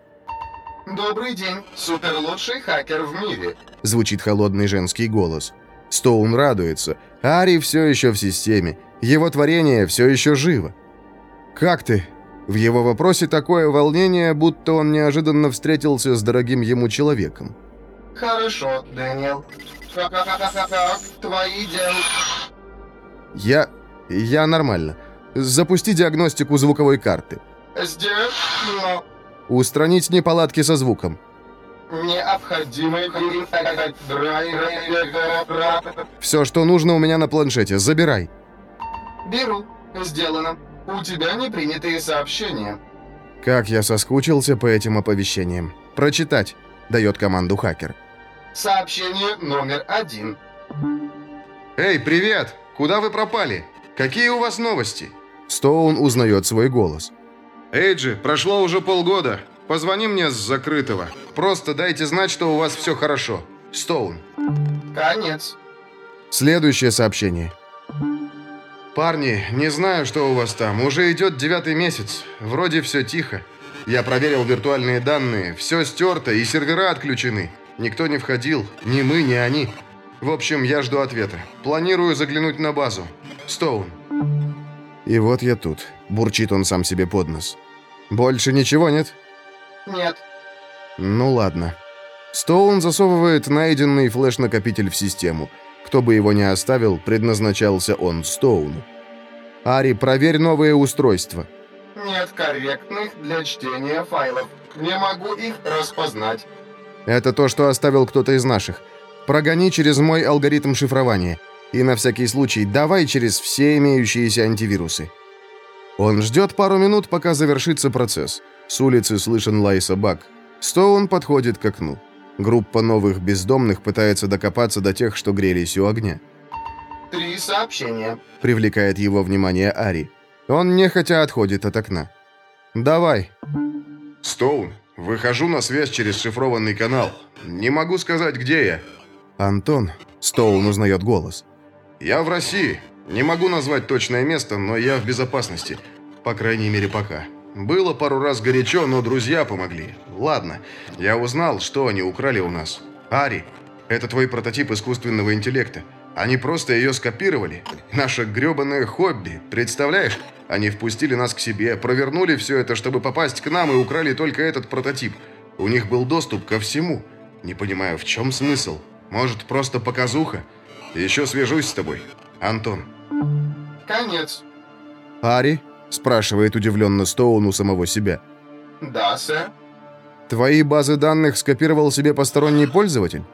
«Добрый день, суперлучший хакер в мире», – звучит холодный женский голос. Стоун радуется. Ари все еще в системе. Его творение все еще живо. «Как ты?» В его вопросе такое волнение, будто он неожиданно встретился с дорогим ему человеком. «Хорошо, Дэниел. Как твои дела?» «Я... я нормально. Запусти диагностику звуковой карты». «Здесь, но...» «Устранить неполадки со звуком». «Необходимый «Все, что нужно у меня на планшете. Забирай». «Беру. Сделано. У тебя непринятые сообщения». Как я соскучился по этим оповещениям. «Прочитать», — дает команду хакер. Сообщение номер один. «Эй, привет! Куда вы пропали? Какие у вас новости?» Стоун узнает свой голос. «Эйджи, прошло уже полгода. Позвони мне с закрытого. Просто дайте знать, что у вас все хорошо. Стоун». Конец. Следующее сообщение. «Парни, не знаю, что у вас там. Уже идет девятый месяц. Вроде все тихо. Я проверил виртуальные данные. Все стерто и сервера отключены. Никто не входил. Ни мы, ни они. В общем, я жду ответа. Планирую заглянуть на базу. Стоун». «И вот я тут», — бурчит он сам себе под нос. «Больше ничего нет?» Нет. «Ну ладно». Стоун засовывает найденный флеш-накопитель в систему. Кто бы его ни оставил, предназначался он Стоуну. «Ари, проверь новые устройства». Нет корректных для чтения файлов. Не могу их распознать. Это то, что оставил кто-то из наших. Прогони через мой алгоритм шифрования. И на всякий случай давай через все имеющиеся антивирусы. Он ждет пару минут, пока завершится процесс. С улицы слышен лай собак. Стоун подходит к окну. Группа новых бездомных пытается докопаться до тех, что грелись у огня. Три сообщения. Привлекает его внимание Ари. Он нехотя отходит от окна. «Давай». «Стоун, выхожу на связь через шифрованный канал. Не могу сказать, где я». «Антон». Стоун узнает голос. «Я в России. Не могу назвать точное место, но я в безопасности. По крайней мере, пока. Было пару раз горячо, но друзья помогли. Ладно, я узнал, что они украли у нас. Ари, это твой прототип искусственного интеллекта. Они просто ее скопировали. Наше гребаное хобби, представляешь? Они впустили нас к себе, провернули все это, чтобы попасть к нам, и украли только этот прототип. У них был доступ ко всему. Не понимаю, в чем смысл? Может, просто показуха? Еще свяжусь с тобой. Антон. Конец. «Ари?» – спрашивает удивленно Стоун у самого себя. Да, сэр. Твои базы данных скопировал себе посторонний пользователь?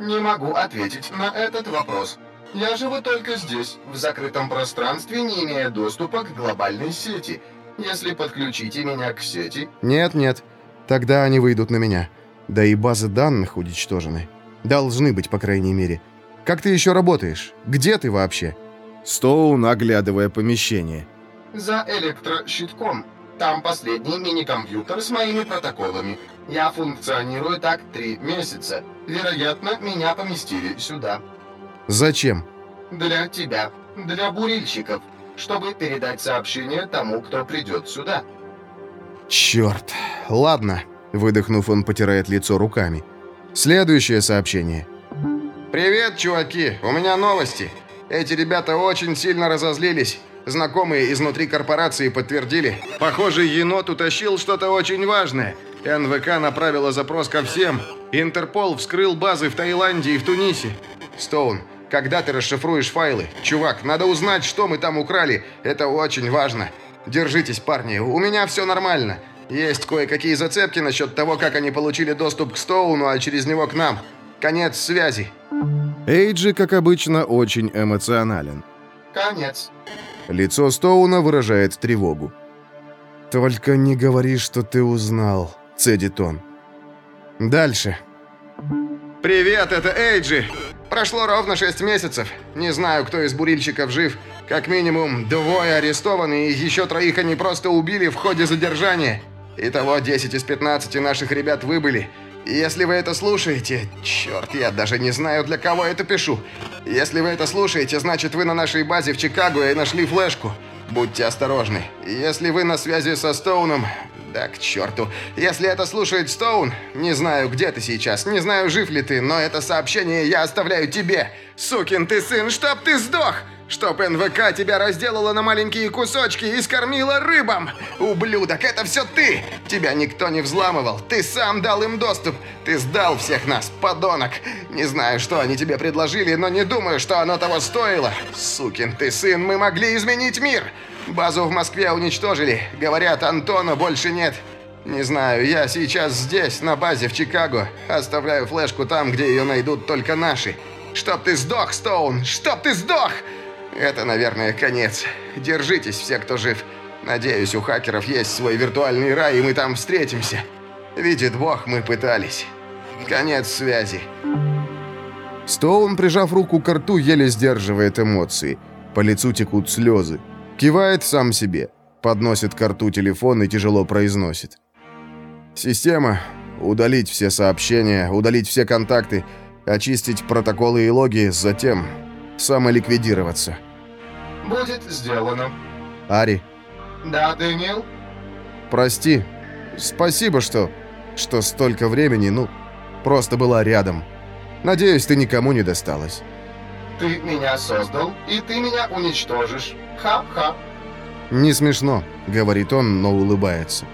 Не могу ответить на этот вопрос. Я живу только здесь, в закрытом пространстве, не имея доступа к глобальной сети. Если подключите меня к сети... Нет, нет. Тогда они выйдут на меня. Да и базы данных уничтожены. Должны быть, по крайней мере. Как ты еще работаешь? Где ты вообще? Стоун, оглядывая помещение. За электрощитком. Там последний мини-компьютер с моими протоколами. Я функционирую так три месяца. Вероятно, меня поместили сюда. Зачем? Для тебя. Для бурильщиков. Чтобы передать сообщение тому, кто придет сюда. Черт. Ладно. Выдохнув, он потирает лицо руками. Следующее сообщение. «Привет, чуваки! У меня новости. Эти ребята очень сильно разозлились. Знакомые изнутри корпорации подтвердили. Похоже, енот утащил что-то очень важное. НВК направила запрос ко всем. Интерпол вскрыл базы в Таиланде и в Тунисе. Стоун, когда ты расшифруешь файлы? Чувак, надо узнать, что мы там украли. Это очень важно. Держитесь, парни, у меня все нормально. Есть кое-какие зацепки насчет того, как они получили доступ к Стоуну, а через него к нам. Конец связи. Эйджи, как обычно, очень эмоционален. Конец. Лицо Стоуна выражает тревогу. «Только не говори, что ты узнал», — цедит он. «Дальше». «Привет, это Эйджи. Прошло ровно шесть месяцев. Не знаю, кто из бурильщиков жив. Как минимум, двое арестованы, и еще троих они просто убили в ходе задержания. Итого 10 из 15 наших ребят выбыли. Если вы это слушаете... Черт, я даже не знаю, для кого это пишу. Если вы это слушаете, значит, вы на нашей базе в Чикаго и нашли флешку. Будьте осторожны. Если вы на связи со Стоуном... Да к черту. Если это слушает Стоун, не знаю, где ты сейчас, не знаю, жив ли ты, но это сообщение я оставляю тебе. Сукин ты сын, чтоб ты сдох! Чтоб НВК тебя разделала на маленькие кусочки и скормила рыбам! Ублюдок, это все ты! Тебя никто не взламывал, ты сам дал им доступ! Ты сдал всех нас, подонок! Не знаю, что они тебе предложили, но не думаю, что оно того стоило! Сукин ты сын, мы могли изменить мир! Базу в Москве уничтожили, говорят, Антона больше нет. Не знаю, я сейчас здесь, на базе в Чикаго. Оставляю флешку там, где ее найдут только наши. Чтоб ты сдох, Стоун! Чтоб ты сдох! Это, наверное, конец. Держитесь все, кто жив. Надеюсь, у хакеров есть свой виртуальный рай, и мы там встретимся. Видит Бог, мы пытались. Конец связи. Стоун, прижав руку к рту, еле сдерживает эмоции. По лицу текут слезы. Кивает сам себе. Подносит к рту телефон и тяжело произносит. Система. Удалить все сообщения, удалить все контакты, очистить протоколы и логи, затем самоликвидироваться. Будет сделано. Ари, Да, Дэниел? прости. Спасибо, что... что столько времени, ну, просто была рядом. Надеюсь, ты никому не досталась. Ты меня создал, и ты меня уничтожишь. Хап-хап. «Не смешно», — говорит он, но улыбается.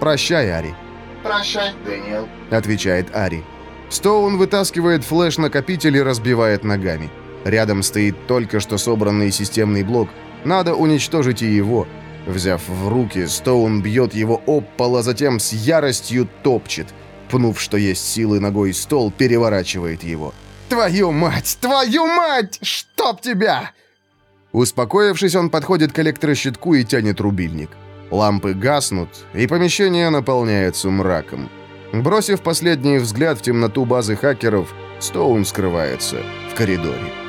«Прощай, Ари», Прощай, Дэниел. — отвечает Ари. Стоун вытаскивает флеш-накопитель и разбивает ногами. Рядом стоит только что собранный системный блок. Надо уничтожить и его. Взяв в руки, Стоун бьет его об пол, а затем с яростью топчет. Пнув, что есть силы ногой стол, переворачивает его. «Твою мать! Твою мать! Чтоб тебя!» Успокоившись, он подходит к электрощитку и тянет рубильник. Лампы гаснут, и помещение наполняется мраком. Бросив последний взгляд в темноту базы хакеров, Стоун скрывается в коридоре.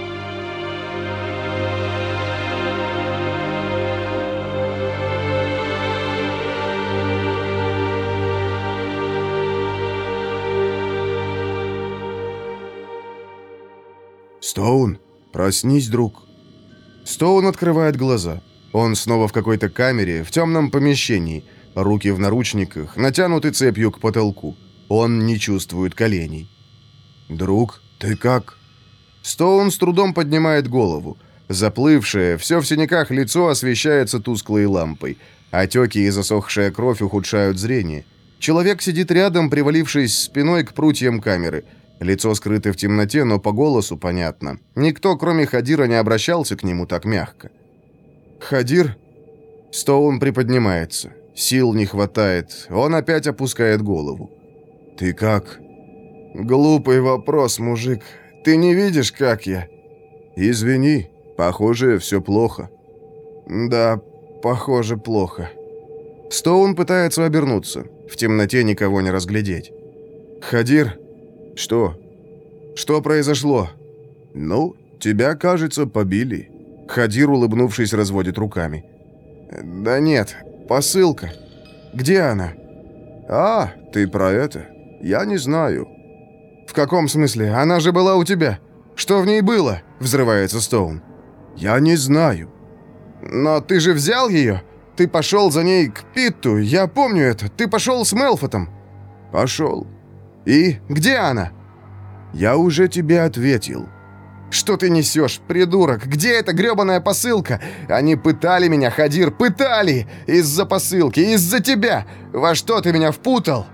«Стоун, проснись, друг!» Стоун открывает глаза. Он снова в какой-то камере, в темном помещении. Руки в наручниках, натянуты цепью к потолку. Он не чувствует коленей. «Друг, ты как?» Стоун с трудом поднимает голову. Заплывшее, все в синяках лицо освещается тусклой лампой. Отеки и засохшая кровь ухудшают зрение. Человек сидит рядом, привалившись спиной к прутьям камеры. Лицо скрыто в темноте, но по голосу понятно. Никто, кроме Хадира, не обращался к нему так мягко. «Хадир?» Стоун приподнимается. Сил не хватает. Он опять опускает голову. «Ты как?» «Глупый вопрос, мужик. Ты не видишь, как я?» «Извини, похоже, все плохо». «Да, похоже, плохо». Стоун пытается обернуться. В темноте никого не разглядеть. «Хадир?» «Что?» «Что произошло?» «Ну, тебя, кажется, побили». Хадир, улыбнувшись, разводит руками. «Да нет, посылка. Где она?» «А, ты про это? Я не знаю». «В каком смысле? Она же была у тебя. Что в ней было?» — взрывается Стоун. «Я не знаю». «Но ты же взял ее? Ты пошел за ней к Питту, я помню это. Ты пошел с Мелфотом». «Пошел». «И где она?» «Я уже тебе ответил». «Что ты несешь, придурок? Где эта гребаная посылка? Они пытали меня, Хадир, пытали! Из-за посылки, из-за тебя! Во что ты меня впутал?»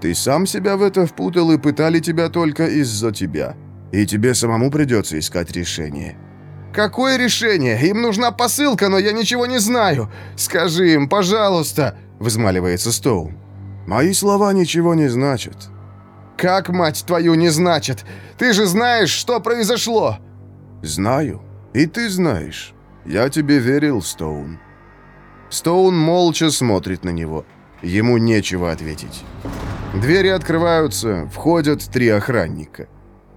«Ты сам себя в это впутал и пытали тебя только из-за тебя. И тебе самому придется искать решение». «Какое решение? Им нужна посылка, но я ничего не знаю. Скажи им, пожалуйста!» — взмаливается Стоун. «Мои слова ничего не значат. «Как, мать твою, не значит? Ты же знаешь, что произошло!» «Знаю. И ты знаешь. Я тебе верил, Стоун». Стоун молча смотрит на него. Ему нечего ответить. Двери открываются, входят три охранника.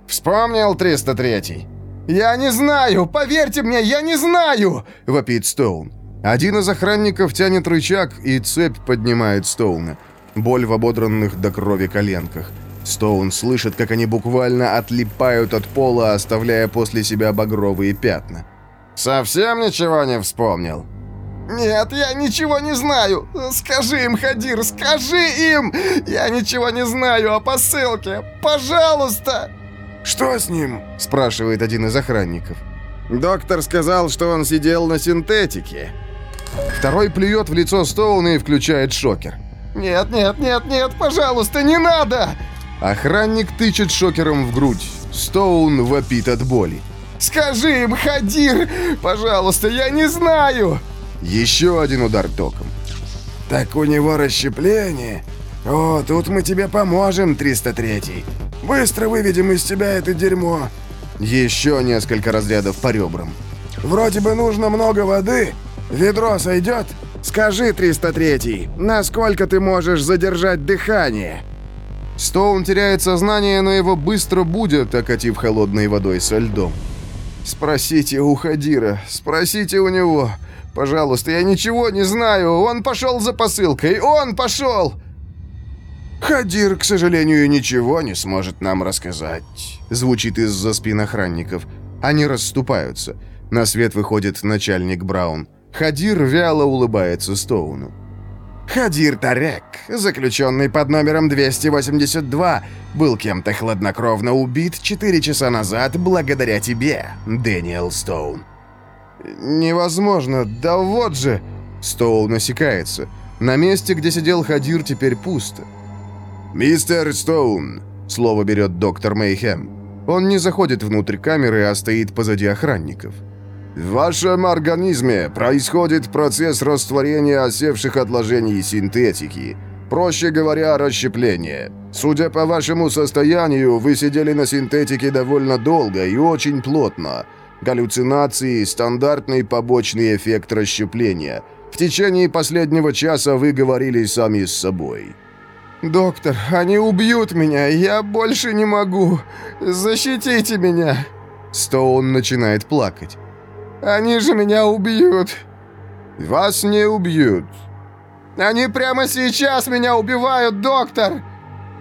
«Вспомнил 303-й?» «Я не знаю! Поверьте мне, я не знаю!» — вопит Стоун. Один из охранников тянет рычаг, и цепь поднимает Стоуна. Боль в ободранных до крови коленках. Стоун слышит, как они буквально отлипают от пола, оставляя после себя багровые пятна. «Совсем ничего не вспомнил?» «Нет, я ничего не знаю. Скажи им, Хадир, скажи им! Я ничего не знаю о посылке. Пожалуйста!» «Что с ним?» – спрашивает один из охранников. «Доктор сказал, что он сидел на синтетике». Второй плюет в лицо Стоуна и включает шокер. «Нет, нет, нет, нет, пожалуйста, не надо!» Охранник тычет шокером в грудь. Стоун вопит от боли. «Скажи им, Хадир! Пожалуйста, я не знаю!» Еще один удар током. «Так у него расщепление. О, тут мы тебе поможем, 303-й. Быстро выведем из тебя это дерьмо». Еще несколько разрядов по ребрам. «Вроде бы нужно много воды. Ведро сойдет? Скажи, 303-й, насколько ты можешь задержать дыхание?» Стоун теряет сознание, но его быстро будет, окатив холодной водой со льдом. «Спросите у Хадира, спросите у него. Пожалуйста, я ничего не знаю. Он пошел за посылкой, он пошел!» «Хадир, к сожалению, ничего не сможет нам рассказать», — звучит из-за спин охранников. Они расступаются. На свет выходит начальник Браун. Хадир вяло улыбается Стоуну. Хадир Тарек, заключенный под номером 282, был кем-то хладнокровно убит 4 часа назад благодаря тебе, Дэниел Стоун. «Невозможно, да вот же...» Стоун осекается. На месте, где сидел Хадир, теперь пусто. «Мистер Стоун», — слово берет доктор Мейхем. Он не заходит внутрь камеры, а стоит позади охранников. В вашем организме происходит процесс растворения осевших отложений синтетики. Проще говоря, расщепление. Судя по вашему состоянию, вы сидели на синтетике довольно долго и очень плотно. Галлюцинации – стандартный побочный эффект расщепления. В течение последнего часа вы говорили сами с собой. «Доктор, они убьют меня, я больше не могу. Защитите меня!» Стоун начинает плакать. Они же меня убьют!» «Вас не убьют!» «Они прямо сейчас меня убивают, доктор!»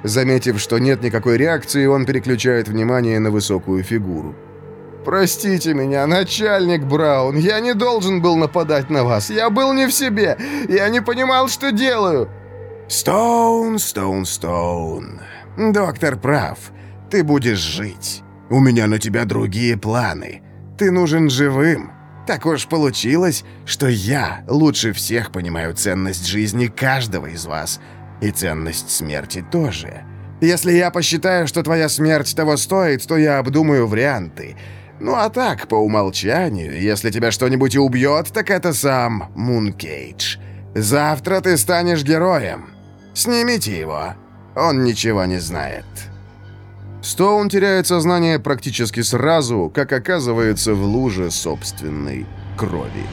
Заметив, что нет никакой реакции, он переключает внимание на высокую фигуру. «Простите меня, начальник Браун, я не должен был нападать на вас. Я был не в себе. Я не понимал, что делаю». «Стоун, Стоун, Стоун. Доктор прав. Ты будешь жить. У меня на тебя другие планы. Ты нужен живым. Так уж получилось, что я лучше всех понимаю ценность жизни каждого из вас. И ценность смерти тоже. Если я посчитаю, что твоя смерть того стоит, то я обдумаю варианты. Ну а так, по умолчанию, если тебя что-нибудь и убьет, так это сам Мункейдж. Завтра ты станешь героем. Снимите его. Он ничего не знает». Стоун теряет сознание практически сразу, как оказывается в луже собственной крови.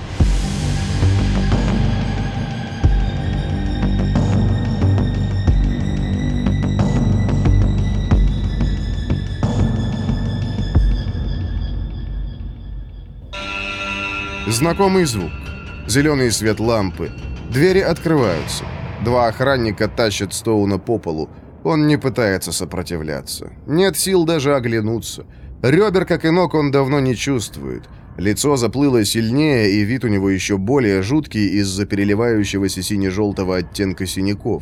Знакомый звук. Зеленый свет лампы. Двери открываются. Два охранника тащат Стоуна по полу. Он не пытается сопротивляться. Нет сил даже оглянуться. Ребер, как и ног, он давно не чувствует. Лицо заплыло сильнее, и вид у него еще более жуткий из-за переливающегося сине-желтого оттенка синяков.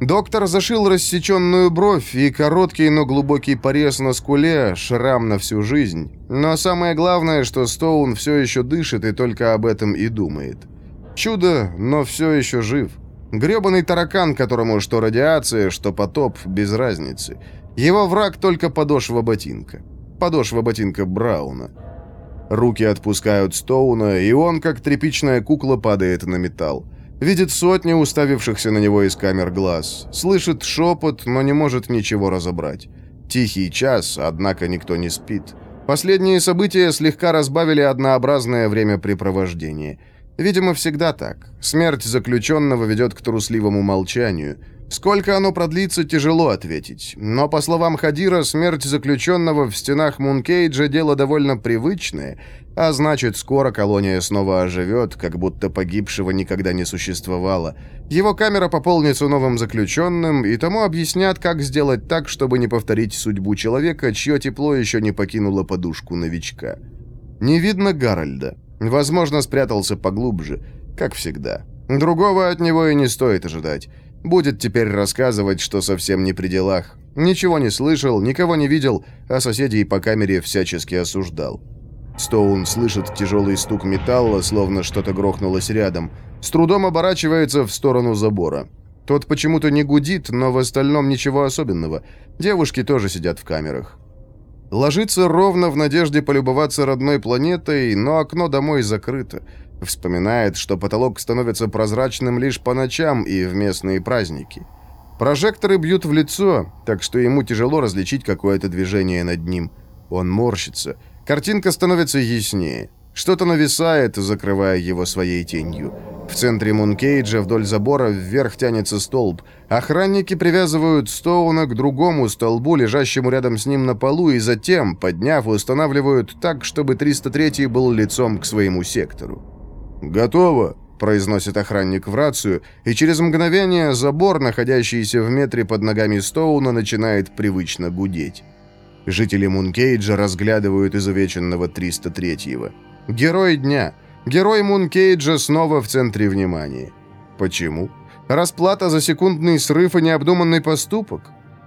Доктор зашил рассеченную бровь и короткий, но глубокий порез на скуле, шрам на всю жизнь. Но самое главное, что Стоун все еще дышит и только об этом и думает. Чудо, но все еще жив. Гребаный таракан, которому что радиация, что потоп, без разницы. Его враг только подошва ботинка. Подошва ботинка Брауна. Руки отпускают Стоуна, и он, как тряпичная кукла, падает на металл. Видит сотни уставившихся на него из камер глаз. Слышит шепот, но не может ничего разобрать. Тихий час, однако никто не спит. Последние события слегка разбавили однообразное времяпрепровождение. Видимо, всегда так. Смерть заключенного ведет к трусливому молчанию. Сколько оно продлится, тяжело ответить. Но, по словам Хадира, смерть заключенного в стенах Мункейджа дело довольно привычное, а значит, скоро колония снова оживет, как будто погибшего никогда не существовало. Его камера пополнится новым заключенным, и тому объяснят, как сделать так, чтобы не повторить судьбу человека, чье тепло еще не покинуло подушку новичка. Не видно Гарольда. Возможно, спрятался поглубже, как всегда. Другого от него и не стоит ожидать. Будет теперь рассказывать, что совсем не при делах. Ничего не слышал, никого не видел, а соседей по камере всячески осуждал. Стоун слышит тяжелый стук металла, словно что-то грохнулось рядом. С трудом оборачивается в сторону забора. Тот почему-то не гудит, но в остальном ничего особенного. Девушки тоже сидят в камерах. Ложится ровно в надежде полюбоваться родной планетой, но окно домой закрыто. Вспоминает, что потолок становится прозрачным лишь по ночам и в местные праздники. Прожекторы бьют в лицо, так что ему тяжело различить какое-то движение над ним. Он морщится. Картинка становится яснее. Что-то нависает, закрывая его своей тенью. В центре Мункейджа вдоль забора вверх тянется столб. Охранники привязывают Стоуна к другому столбу, лежащему рядом с ним на полу, и затем, подняв, устанавливают так, чтобы 303 был лицом к своему сектору. «Готово», — произносит охранник в рацию, и через мгновение забор, находящийся в метре под ногами Стоуна, начинает привычно гудеть. Жители Мункейджа разглядывают изувеченного 303-го. Герой дня. Герой Мункейджа снова в центре внимания. Почему? Расплата за секундный срыв и необдуманный поступок?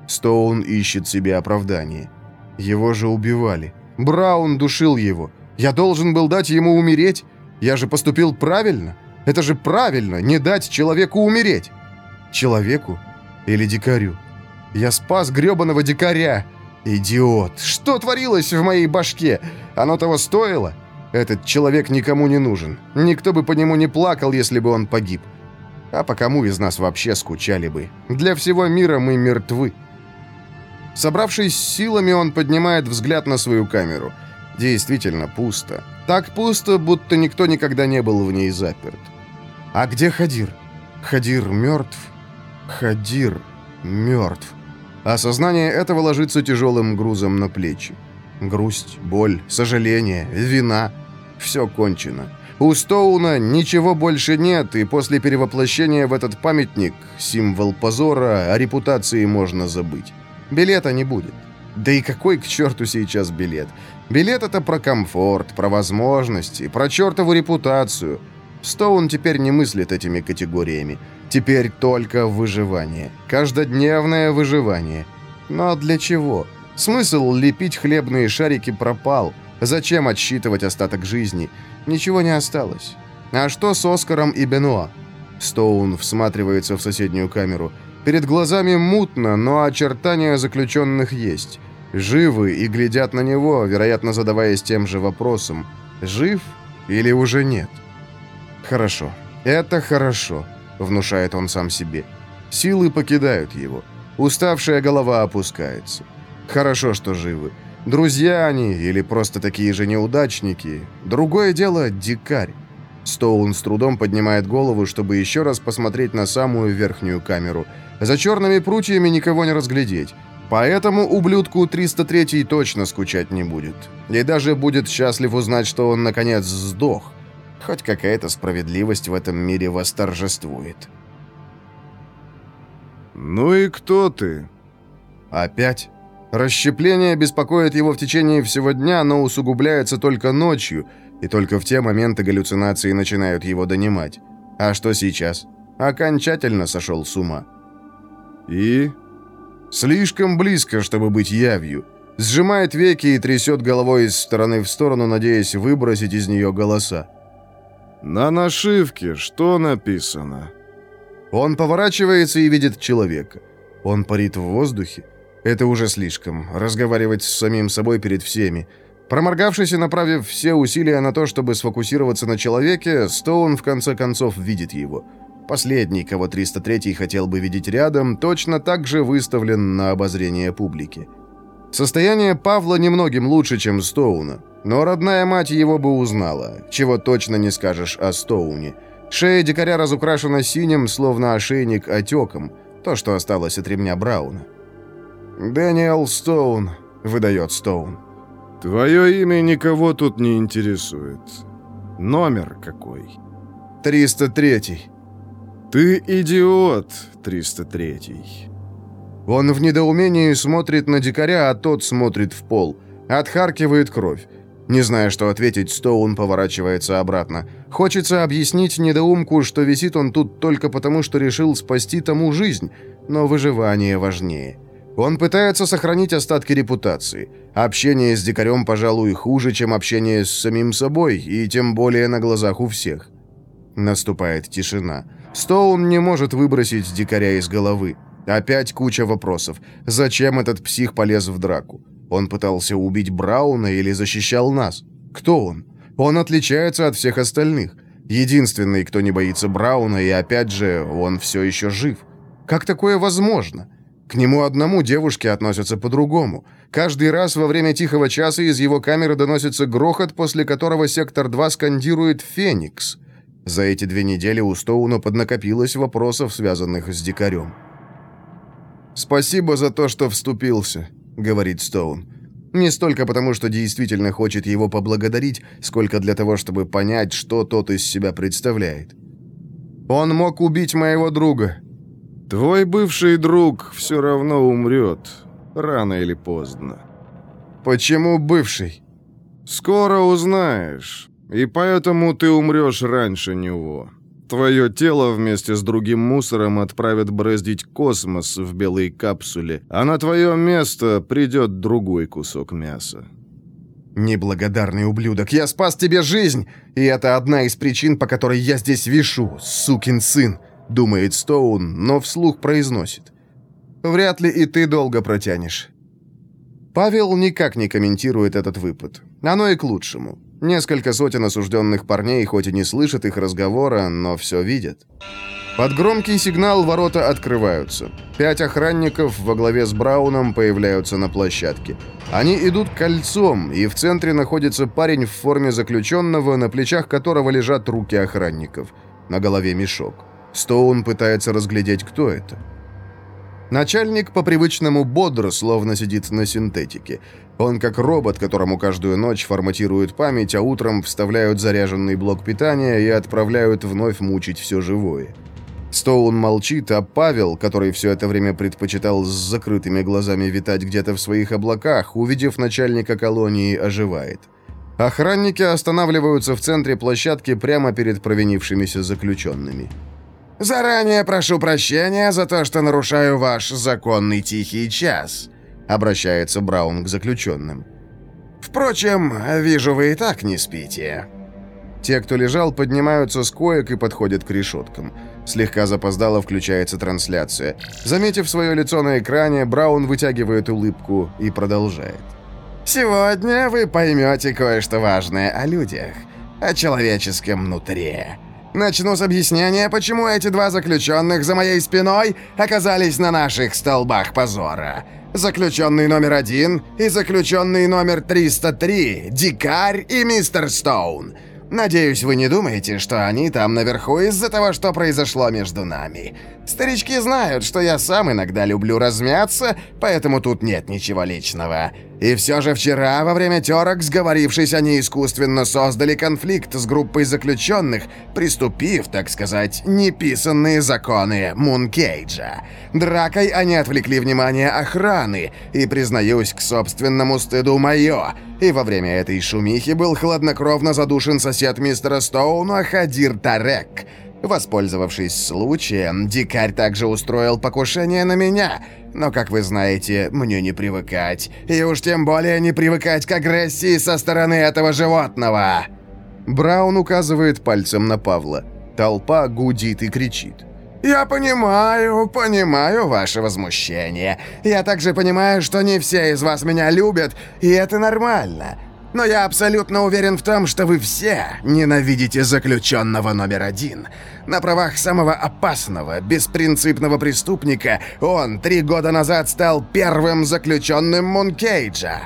Стоун ищет себе оправдание. Его же убивали. Браун душил его. Я должен был дать ему умереть? Я же поступил правильно. Это же правильно, не дать человеку умереть. Человеку или дикарю? Я спас гребаного дикаря. Идиот. Что творилось в моей башке? Оно того стоило? Этот человек никому не нужен. Никто бы по нему не плакал, если бы он погиб. А по кому из нас вообще скучали бы? Для всего мира мы мертвы. Собравшись силами, он поднимает взгляд на свою камеру. Действительно пусто. Так пусто, будто никто никогда не был в ней заперт. А где Хадир? Хадир мертв? Хадир мертв. Осознание этого ложится тяжелым грузом на плечи. Грусть, боль, сожаление, вина – все кончено. У Стоуна ничего больше нет, и после перевоплощения в этот памятник, символ позора, о репутации можно забыть. Билета не будет. Да и какой к черту сейчас билет? Билет это про комфорт, про возможности, про чертову репутацию. Стоун теперь не мыслит этими категориями. Теперь только выживание. Каждодневное выживание. Но для чего? Смысл лепить хлебные шарики пропал. Зачем отсчитывать остаток жизни? Ничего не осталось. А что с Оскаром и Бенуа? Стоун всматривается в соседнюю камеру. Перед глазами мутно, но очертания заключенных есть. Живы и глядят на него, вероятно, задаваясь тем же вопросом. Жив или уже нет? Хорошо. Это хорошо. — внушает он сам себе. Силы покидают его. Уставшая голова опускается. Хорошо, что живы. Друзья они или просто такие же неудачники. Другое дело — дикарь. Стоун с трудом поднимает голову, чтобы еще раз посмотреть на самую верхнюю камеру. За черными прутьями никого не разглядеть. Поэтому ублюдку 303 точно скучать не будет. И даже будет счастлив узнать, что он наконец сдох. Хоть какая-то справедливость в этом мире восторжествует. «Ну и кто ты?» Опять? Расщепление беспокоит его в течение всего дня, но усугубляется только ночью, и только в те моменты галлюцинации начинают его донимать. А что сейчас? Окончательно сошел с ума. «И?» Слишком близко, чтобы быть явью. Сжимает веки и трясет головой из стороны в сторону, надеясь выбросить из нее голоса. «На нашивке что написано?» Он поворачивается и видит человека. Он парит в воздухе. Это уже слишком. Разговаривать с самим собой перед всеми. Проморгавшись и направив все усилия на то, чтобы сфокусироваться на человеке, Стоун в конце концов видит его. Последний, кого 303 хотел бы видеть рядом, точно так же выставлен на обозрение публики. Состояние Павла немногим лучше, чем Стоуна, но родная мать его бы узнала, чего точно не скажешь о Стоуне. Шея дикаря разукрашена синим, словно ошейник отеком, то, что осталось от ремня Брауна. «Дэниел Стоун», — выдает Стоун. «Твое имя никого тут не интересует. Номер какой?» «303». «Ты идиот, 303». Он в недоумении смотрит на дикаря, а тот смотрит в пол. Отхаркивает кровь. Не зная, что ответить, Стоун поворачивается обратно. Хочется объяснить недоумку, что висит он тут только потому, что решил спасти тому жизнь, но выживание важнее. Он пытается сохранить остатки репутации. Общение с дикарем, пожалуй, хуже, чем общение с самим собой, и тем более на глазах у всех. Наступает тишина. Стоун не может выбросить дикаря из головы. Опять куча вопросов. Зачем этот псих полез в драку? Он пытался убить Брауна или защищал нас? Кто он? Он отличается от всех остальных. Единственный, кто не боится Брауна, и опять же, он все еще жив. Как такое возможно? К нему одному девушки относятся по-другому. Каждый раз во время тихого часа из его камеры доносится грохот, после которого сектор 2 скандирует «Феникс». За эти две недели у Стоуна поднакопилось вопросов, связанных с дикарем. «Спасибо за то, что вступился», — говорит Стоун. Не столько потому, что действительно хочет его поблагодарить, сколько для того, чтобы понять, что тот из себя представляет. «Он мог убить моего друга». «Твой бывший друг все равно умрет, рано или поздно». «Почему бывший?» «Скоро узнаешь, и поэтому ты умрешь раньше него». Твое тело вместе с другим мусором отправят браздить космос в белой капсуле, а на твое место придет другой кусок мяса. «Неблагодарный ублюдок, я спас тебе жизнь, и это одна из причин, по которой я здесь вишу, сукин сын», — думает Стоун, но вслух произносит. «Вряд ли и ты долго протянешь». Павел никак не комментирует этот выпад. Оно и к лучшему. Несколько сотен осужденных парней хоть и не слышат их разговора, но все видят. Под громкий сигнал ворота открываются. Пять охранников во главе с Брауном появляются на площадке. Они идут кольцом, и в центре находится парень в форме заключенного, на плечах которого лежат руки охранников. На голове мешок. Стоун пытается разглядеть, кто это. Начальник по-привычному бодро, словно сидит на синтетике. Он как робот, которому каждую ночь форматируют память, а утром вставляют заряженный блок питания и отправляют вновь мучить все живое. Стоун молчит, а Павел, который все это время предпочитал с закрытыми глазами витать где-то в своих облаках, увидев начальника колонии, оживает. Охранники останавливаются в центре площадки прямо перед провинившимися заключенными. «Заранее прошу прощения за то, что нарушаю ваш законный тихий час», — обращается Браун к заключенным. «Впрочем, вижу, вы и так не спите». Те, кто лежал, поднимаются с коек и подходят к решеткам. Слегка запоздало включается трансляция. Заметив свое лицо на экране, Браун вытягивает улыбку и продолжает. «Сегодня вы поймете кое-что важное о людях, о человеческом нутре. Начну с объяснения, почему эти два заключенных за моей спиной оказались на наших столбах позора. Заключенный номер один и заключенный номер 303, Дикарь и Мистер Стоун. Надеюсь, вы не думаете, что они там наверху из-за того, что произошло между нами. Старички знают, что я сам иногда люблю размяться, поэтому тут нет ничего личного. И все же вчера, во время терок, сговорившись, они искусственно создали конфликт с группой заключенных, приступив, так сказать, неписанные законы Мункейджа. Дракой они отвлекли внимание охраны, и, признаюсь, к собственному стыду мое. И во время этой шумихи был хладнокровно задушен сосед мистера Стоуна Хадир Тарек. Воспользовавшись случаем, дикарь также устроил покушение на меня. Но, как вы знаете, мне не привыкать. И уж тем более не привыкать к агрессии со стороны этого животного. Браун указывает пальцем на Павла. Толпа гудит и кричит. «Я понимаю, понимаю ваше возмущение. Я также понимаю, что не все из вас меня любят, и это нормально. Но я абсолютно уверен в том, что вы все ненавидите заключенного номер один. На правах самого опасного, беспринципного преступника он три года назад стал первым заключенным Мункейджа».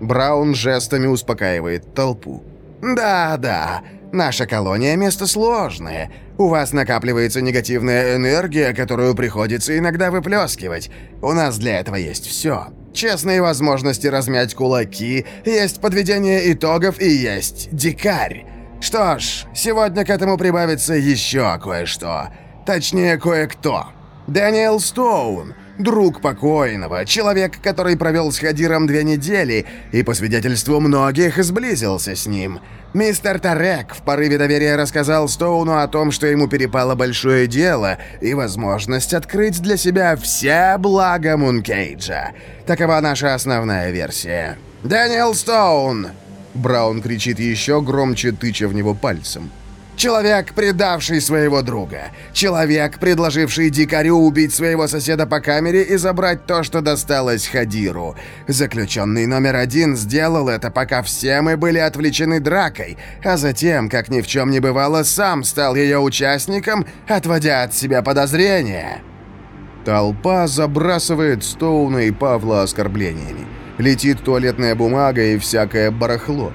Браун жестами успокаивает толпу. «Да-да, наша колония – место сложное. У вас накапливается негативная энергия, которую приходится иногда выплескивать. У нас для этого есть все. Честные возможности размять кулаки, есть подведение итогов и есть дикарь. Что ж, сегодня к этому прибавится еще кое-что. Точнее, кое-кто. Дэниел Стоун, друг покойного, человек, который провел с Хадиром две недели и, по свидетельству многих, сблизился с ним. Мистер Тарек в порыве доверия рассказал Стоуну о том, что ему перепало большое дело и возможность открыть для себя все блага Мункейджа. Такова наша основная версия. «Дэниел Стоун!» Браун кричит еще громче, тыча в него пальцем. Человек, предавший своего друга. Человек, предложивший дикарю убить своего соседа по камере и забрать то, что досталось Хадиру. Заключенный номер один сделал это, пока все мы были отвлечены дракой, а затем, как ни в чем не бывало, сам стал ее участником, отводя от себя подозрения. Толпа забрасывает Стоуна и Павла оскорблениями. Летит туалетная бумага и всякое барахло.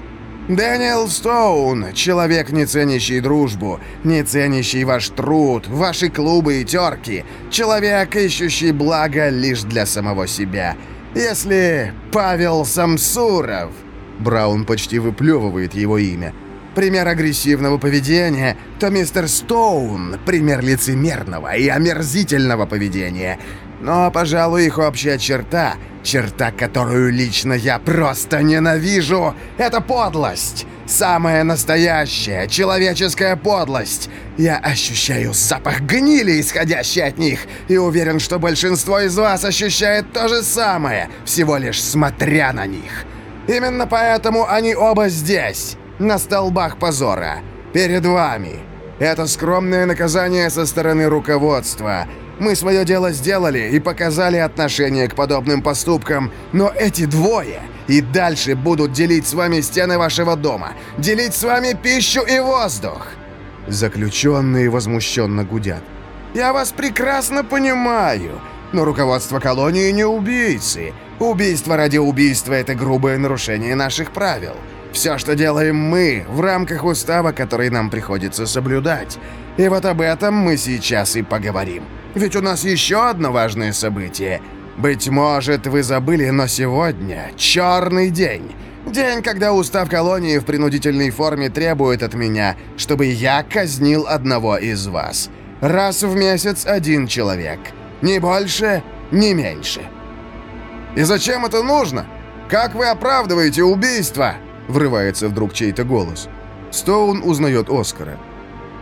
«Дэниел Стоун, человек, не ценящий дружбу, не ценящий ваш труд, ваши клубы и терки, человек, ищущий благо лишь для самого себя. Если Павел Самсуров...» Браун почти выплевывает его имя. «Пример агрессивного поведения, то мистер Стоун — пример лицемерного и омерзительного поведения. Но, пожалуй, их общая черта — Черта, которую лично я просто ненавижу, это подлость. Самая настоящая человеческая подлость. Я ощущаю запах гнили, исходящий от них, и уверен, что большинство из вас ощущает то же самое, всего лишь смотря на них. Именно поэтому они оба здесь, на столбах позора, перед вами. Это скромное наказание со стороны руководства — мы свое дело сделали и показали отношение к подобным поступкам, но эти двое и дальше будут делить с вами стены вашего дома, делить с вами пищу и воздух!» Заключенные возмущенно гудят. «Я вас прекрасно понимаю, но руководство колонии не убийцы. Убийство ради убийства — это грубое нарушение наших правил. Все, что делаем мы, в рамках устава, который нам приходится соблюдать. И вот об этом мы сейчас и поговорим». Ведь у нас еще одно важное событие. Быть может, вы забыли, но сегодня черный день. День, когда устав колонии в принудительной форме требует от меня, чтобы я казнил одного из вас. Раз в месяц один человек. Ни больше, ни меньше. «И зачем это нужно? Как вы оправдываете убийство?» Врывается вдруг чей-то голос. Стоун узнает Оскара.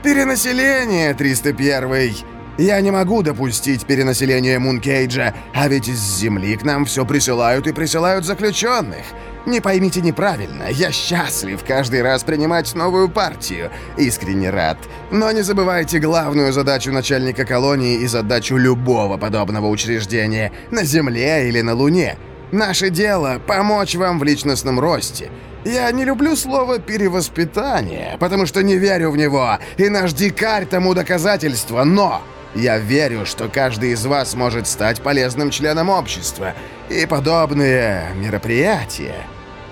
«Перенаселение, 301 я не могу допустить перенаселения Мункейджа, а ведь из Земли к нам все присылают и присылают заключенных. Не поймите неправильно, я счастлив каждый раз принимать новую партию. Искренне рад. Но не забывайте главную задачу начальника колонии и задачу любого подобного учреждения, на Земле или на Луне. Наше дело — помочь вам в личностном росте. Я не люблю слово «перевоспитание», потому что не верю в него, и наш дикарь тому доказательство, но я верю, что каждый из вас может стать полезным членом общества, и подобные мероприятия.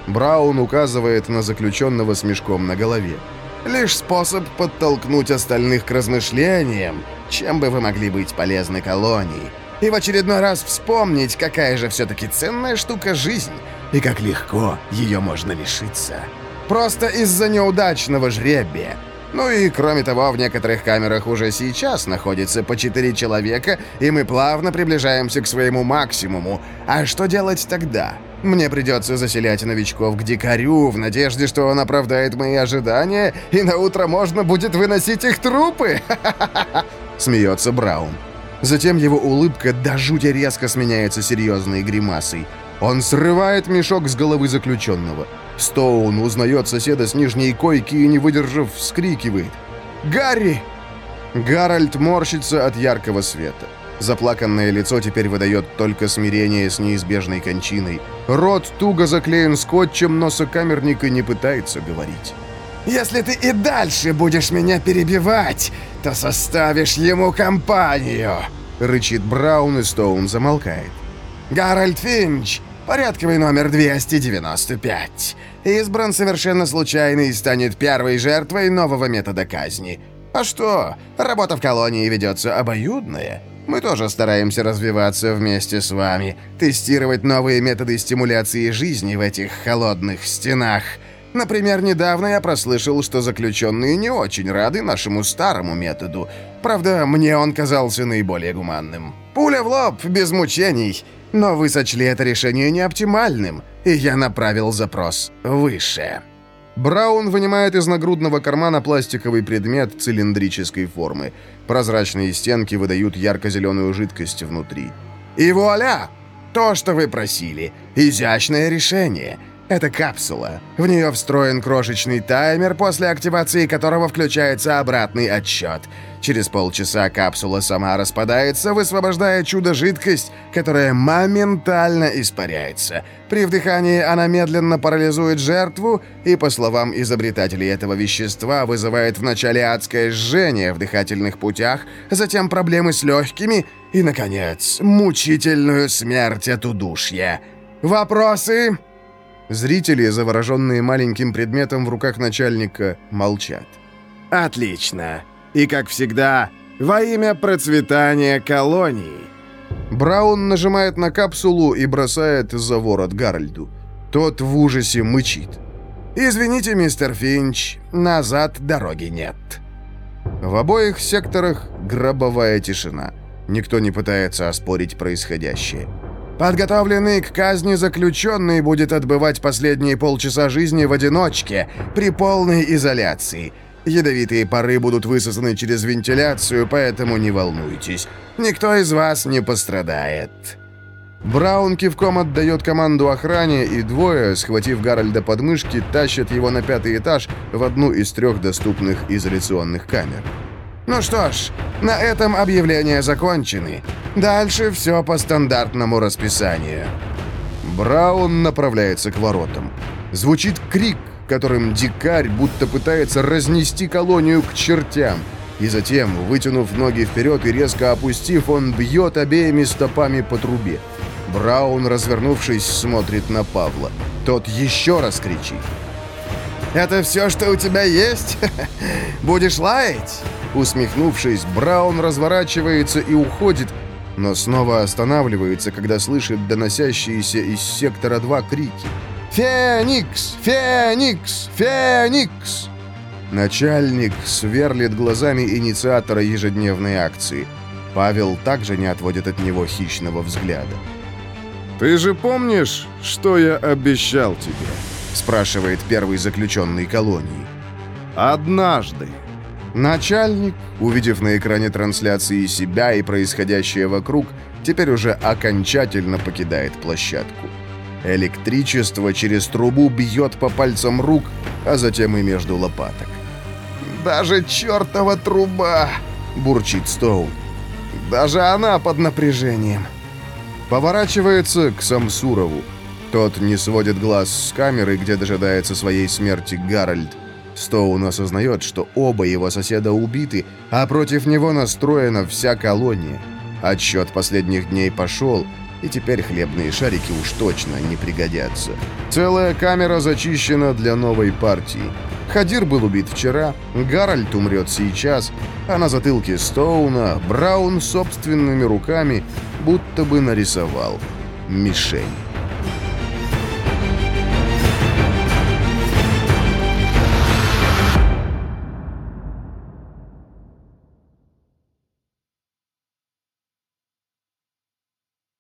Браун указывает на заключенного с мешком на голове. Лишь способ подтолкнуть остальных к размышлениям, чем бы вы могли быть полезны колонии. И в очередной раз вспомнить, какая же все-таки ценная штука жизнь, и как легко ее можно лишиться. Просто из-за неудачного жребия. Ну и, кроме того, в некоторых камерах уже сейчас находится по четыре человека, и мы плавно приближаемся к своему максимуму. А что делать тогда? Мне придется заселять новичков к дикарю в надежде, что он оправдает мои ожидания, и на утро можно будет выносить их трупы. Смеется Браун. Затем его улыбка до жути резко сменяется серьезной гримасой. Он срывает мешок с головы заключенного. Стоун узнает соседа с нижней койки и, не выдержав, вскрикивает. «Гарри!» Гарольд морщится от яркого света. Заплаканное лицо теперь выдает только смирение с неизбежной кончиной. Рот туго заклеен скотчем, но сокамерник и не пытается говорить. «Если ты и дальше будешь меня перебивать, то составишь ему компанию!» Рычит Браун, и Стоун замолкает. «Гарольд Финч, порядковый номер 295. Избран совершенно случайно и станет первой жертвой нового метода казни. А что, работа в колонии ведется обоюдная. Мы тоже стараемся развиваться вместе с вами, тестировать новые методы стимуляции жизни в этих холодных стенах. Например, недавно я прослышал, что заключенные не очень рады нашему старому методу. Правда, мне он казался наиболее гуманным. Пуля в лоб, без мучений. Но вы сочли это решение неоптимальным, и я направил запрос выше. Браун вынимает из нагрудного кармана пластиковый предмет цилиндрической формы. Прозрачные стенки выдают ярко-зеленую жидкость внутри. И вуаля! То, что вы просили. Изящное решение. Это капсула. В нее встроен крошечный таймер, после активации которого включается обратный отсчет. Через полчаса капсула сама распадается, высвобождая чудо-жидкость, которая моментально испаряется. При вдыхании она медленно парализует жертву и, по словам изобретателей этого вещества, вызывает вначале адское жжение в дыхательных путях, затем проблемы с легкими и, наконец, мучительную смерть от удушья. Вопросы? Зрители, завороженные маленьким предметом в руках начальника, молчат. «Отлично. И, как всегда, во имя процветания колонии». Браун нажимает на капсулу и бросает за ворот Гарольду. Тот в ужасе мычит. «Извините, мистер Финч, назад дороги нет». В обоих секторах гробовая тишина. Никто не пытается оспорить происходящее. Подготовленный к казни заключенный будет отбывать последние полчаса жизни в одиночке, при полной изоляции. Ядовитые пары будут высосаны через вентиляцию, поэтому не волнуйтесь. Никто из вас не пострадает». Браун кивком отдает команду охране, и двое, схватив Гарольда под мышки, тащат его на пятый этаж в одну из трех доступных изоляционных камер. Ну что ж, на этом объявления закончены. Дальше все по стандартному расписанию. Браун направляется к воротам. Звучит крик, которым дикарь будто пытается разнести колонию к чертям. И затем, вытянув ноги вперед и резко опустив, он бьет обеими стопами по трубе. Браун, развернувшись, смотрит на Павла. Тот еще раз кричит. «Это все, что у тебя есть? Будешь лаять?» Усмехнувшись, Браун разворачивается и уходит, но снова останавливается, когда слышит доносящиеся из сектора 2 крики. «Феникс! Феникс! Феникс!» Начальник сверлит глазами инициатора ежедневной акции. Павел также не отводит от него хищного взгляда. «Ты же помнишь, что я обещал тебе?» спрашивает первый заключенный колонии. «Однажды Начальник, увидев на экране трансляции себя и происходящее вокруг, теперь уже окончательно покидает площадку. Электричество через трубу бьет по пальцам рук, а затем и между лопаток. «Даже чертова труба!» — бурчит Стоун. «Даже она под напряжением!» Поворачивается к Самсурову. Тот не сводит глаз с камеры, где дожидается своей смерти Гарольд. Стоун осознает, что оба его соседа убиты, а против него настроена вся колония. Отсчет последних дней пошел, и теперь хлебные шарики уж точно не пригодятся. Целая камера зачищена для новой партии. Хадир был убит вчера, Гарольд умрет сейчас, а на затылке Стоуна Браун собственными руками будто бы нарисовал мишень.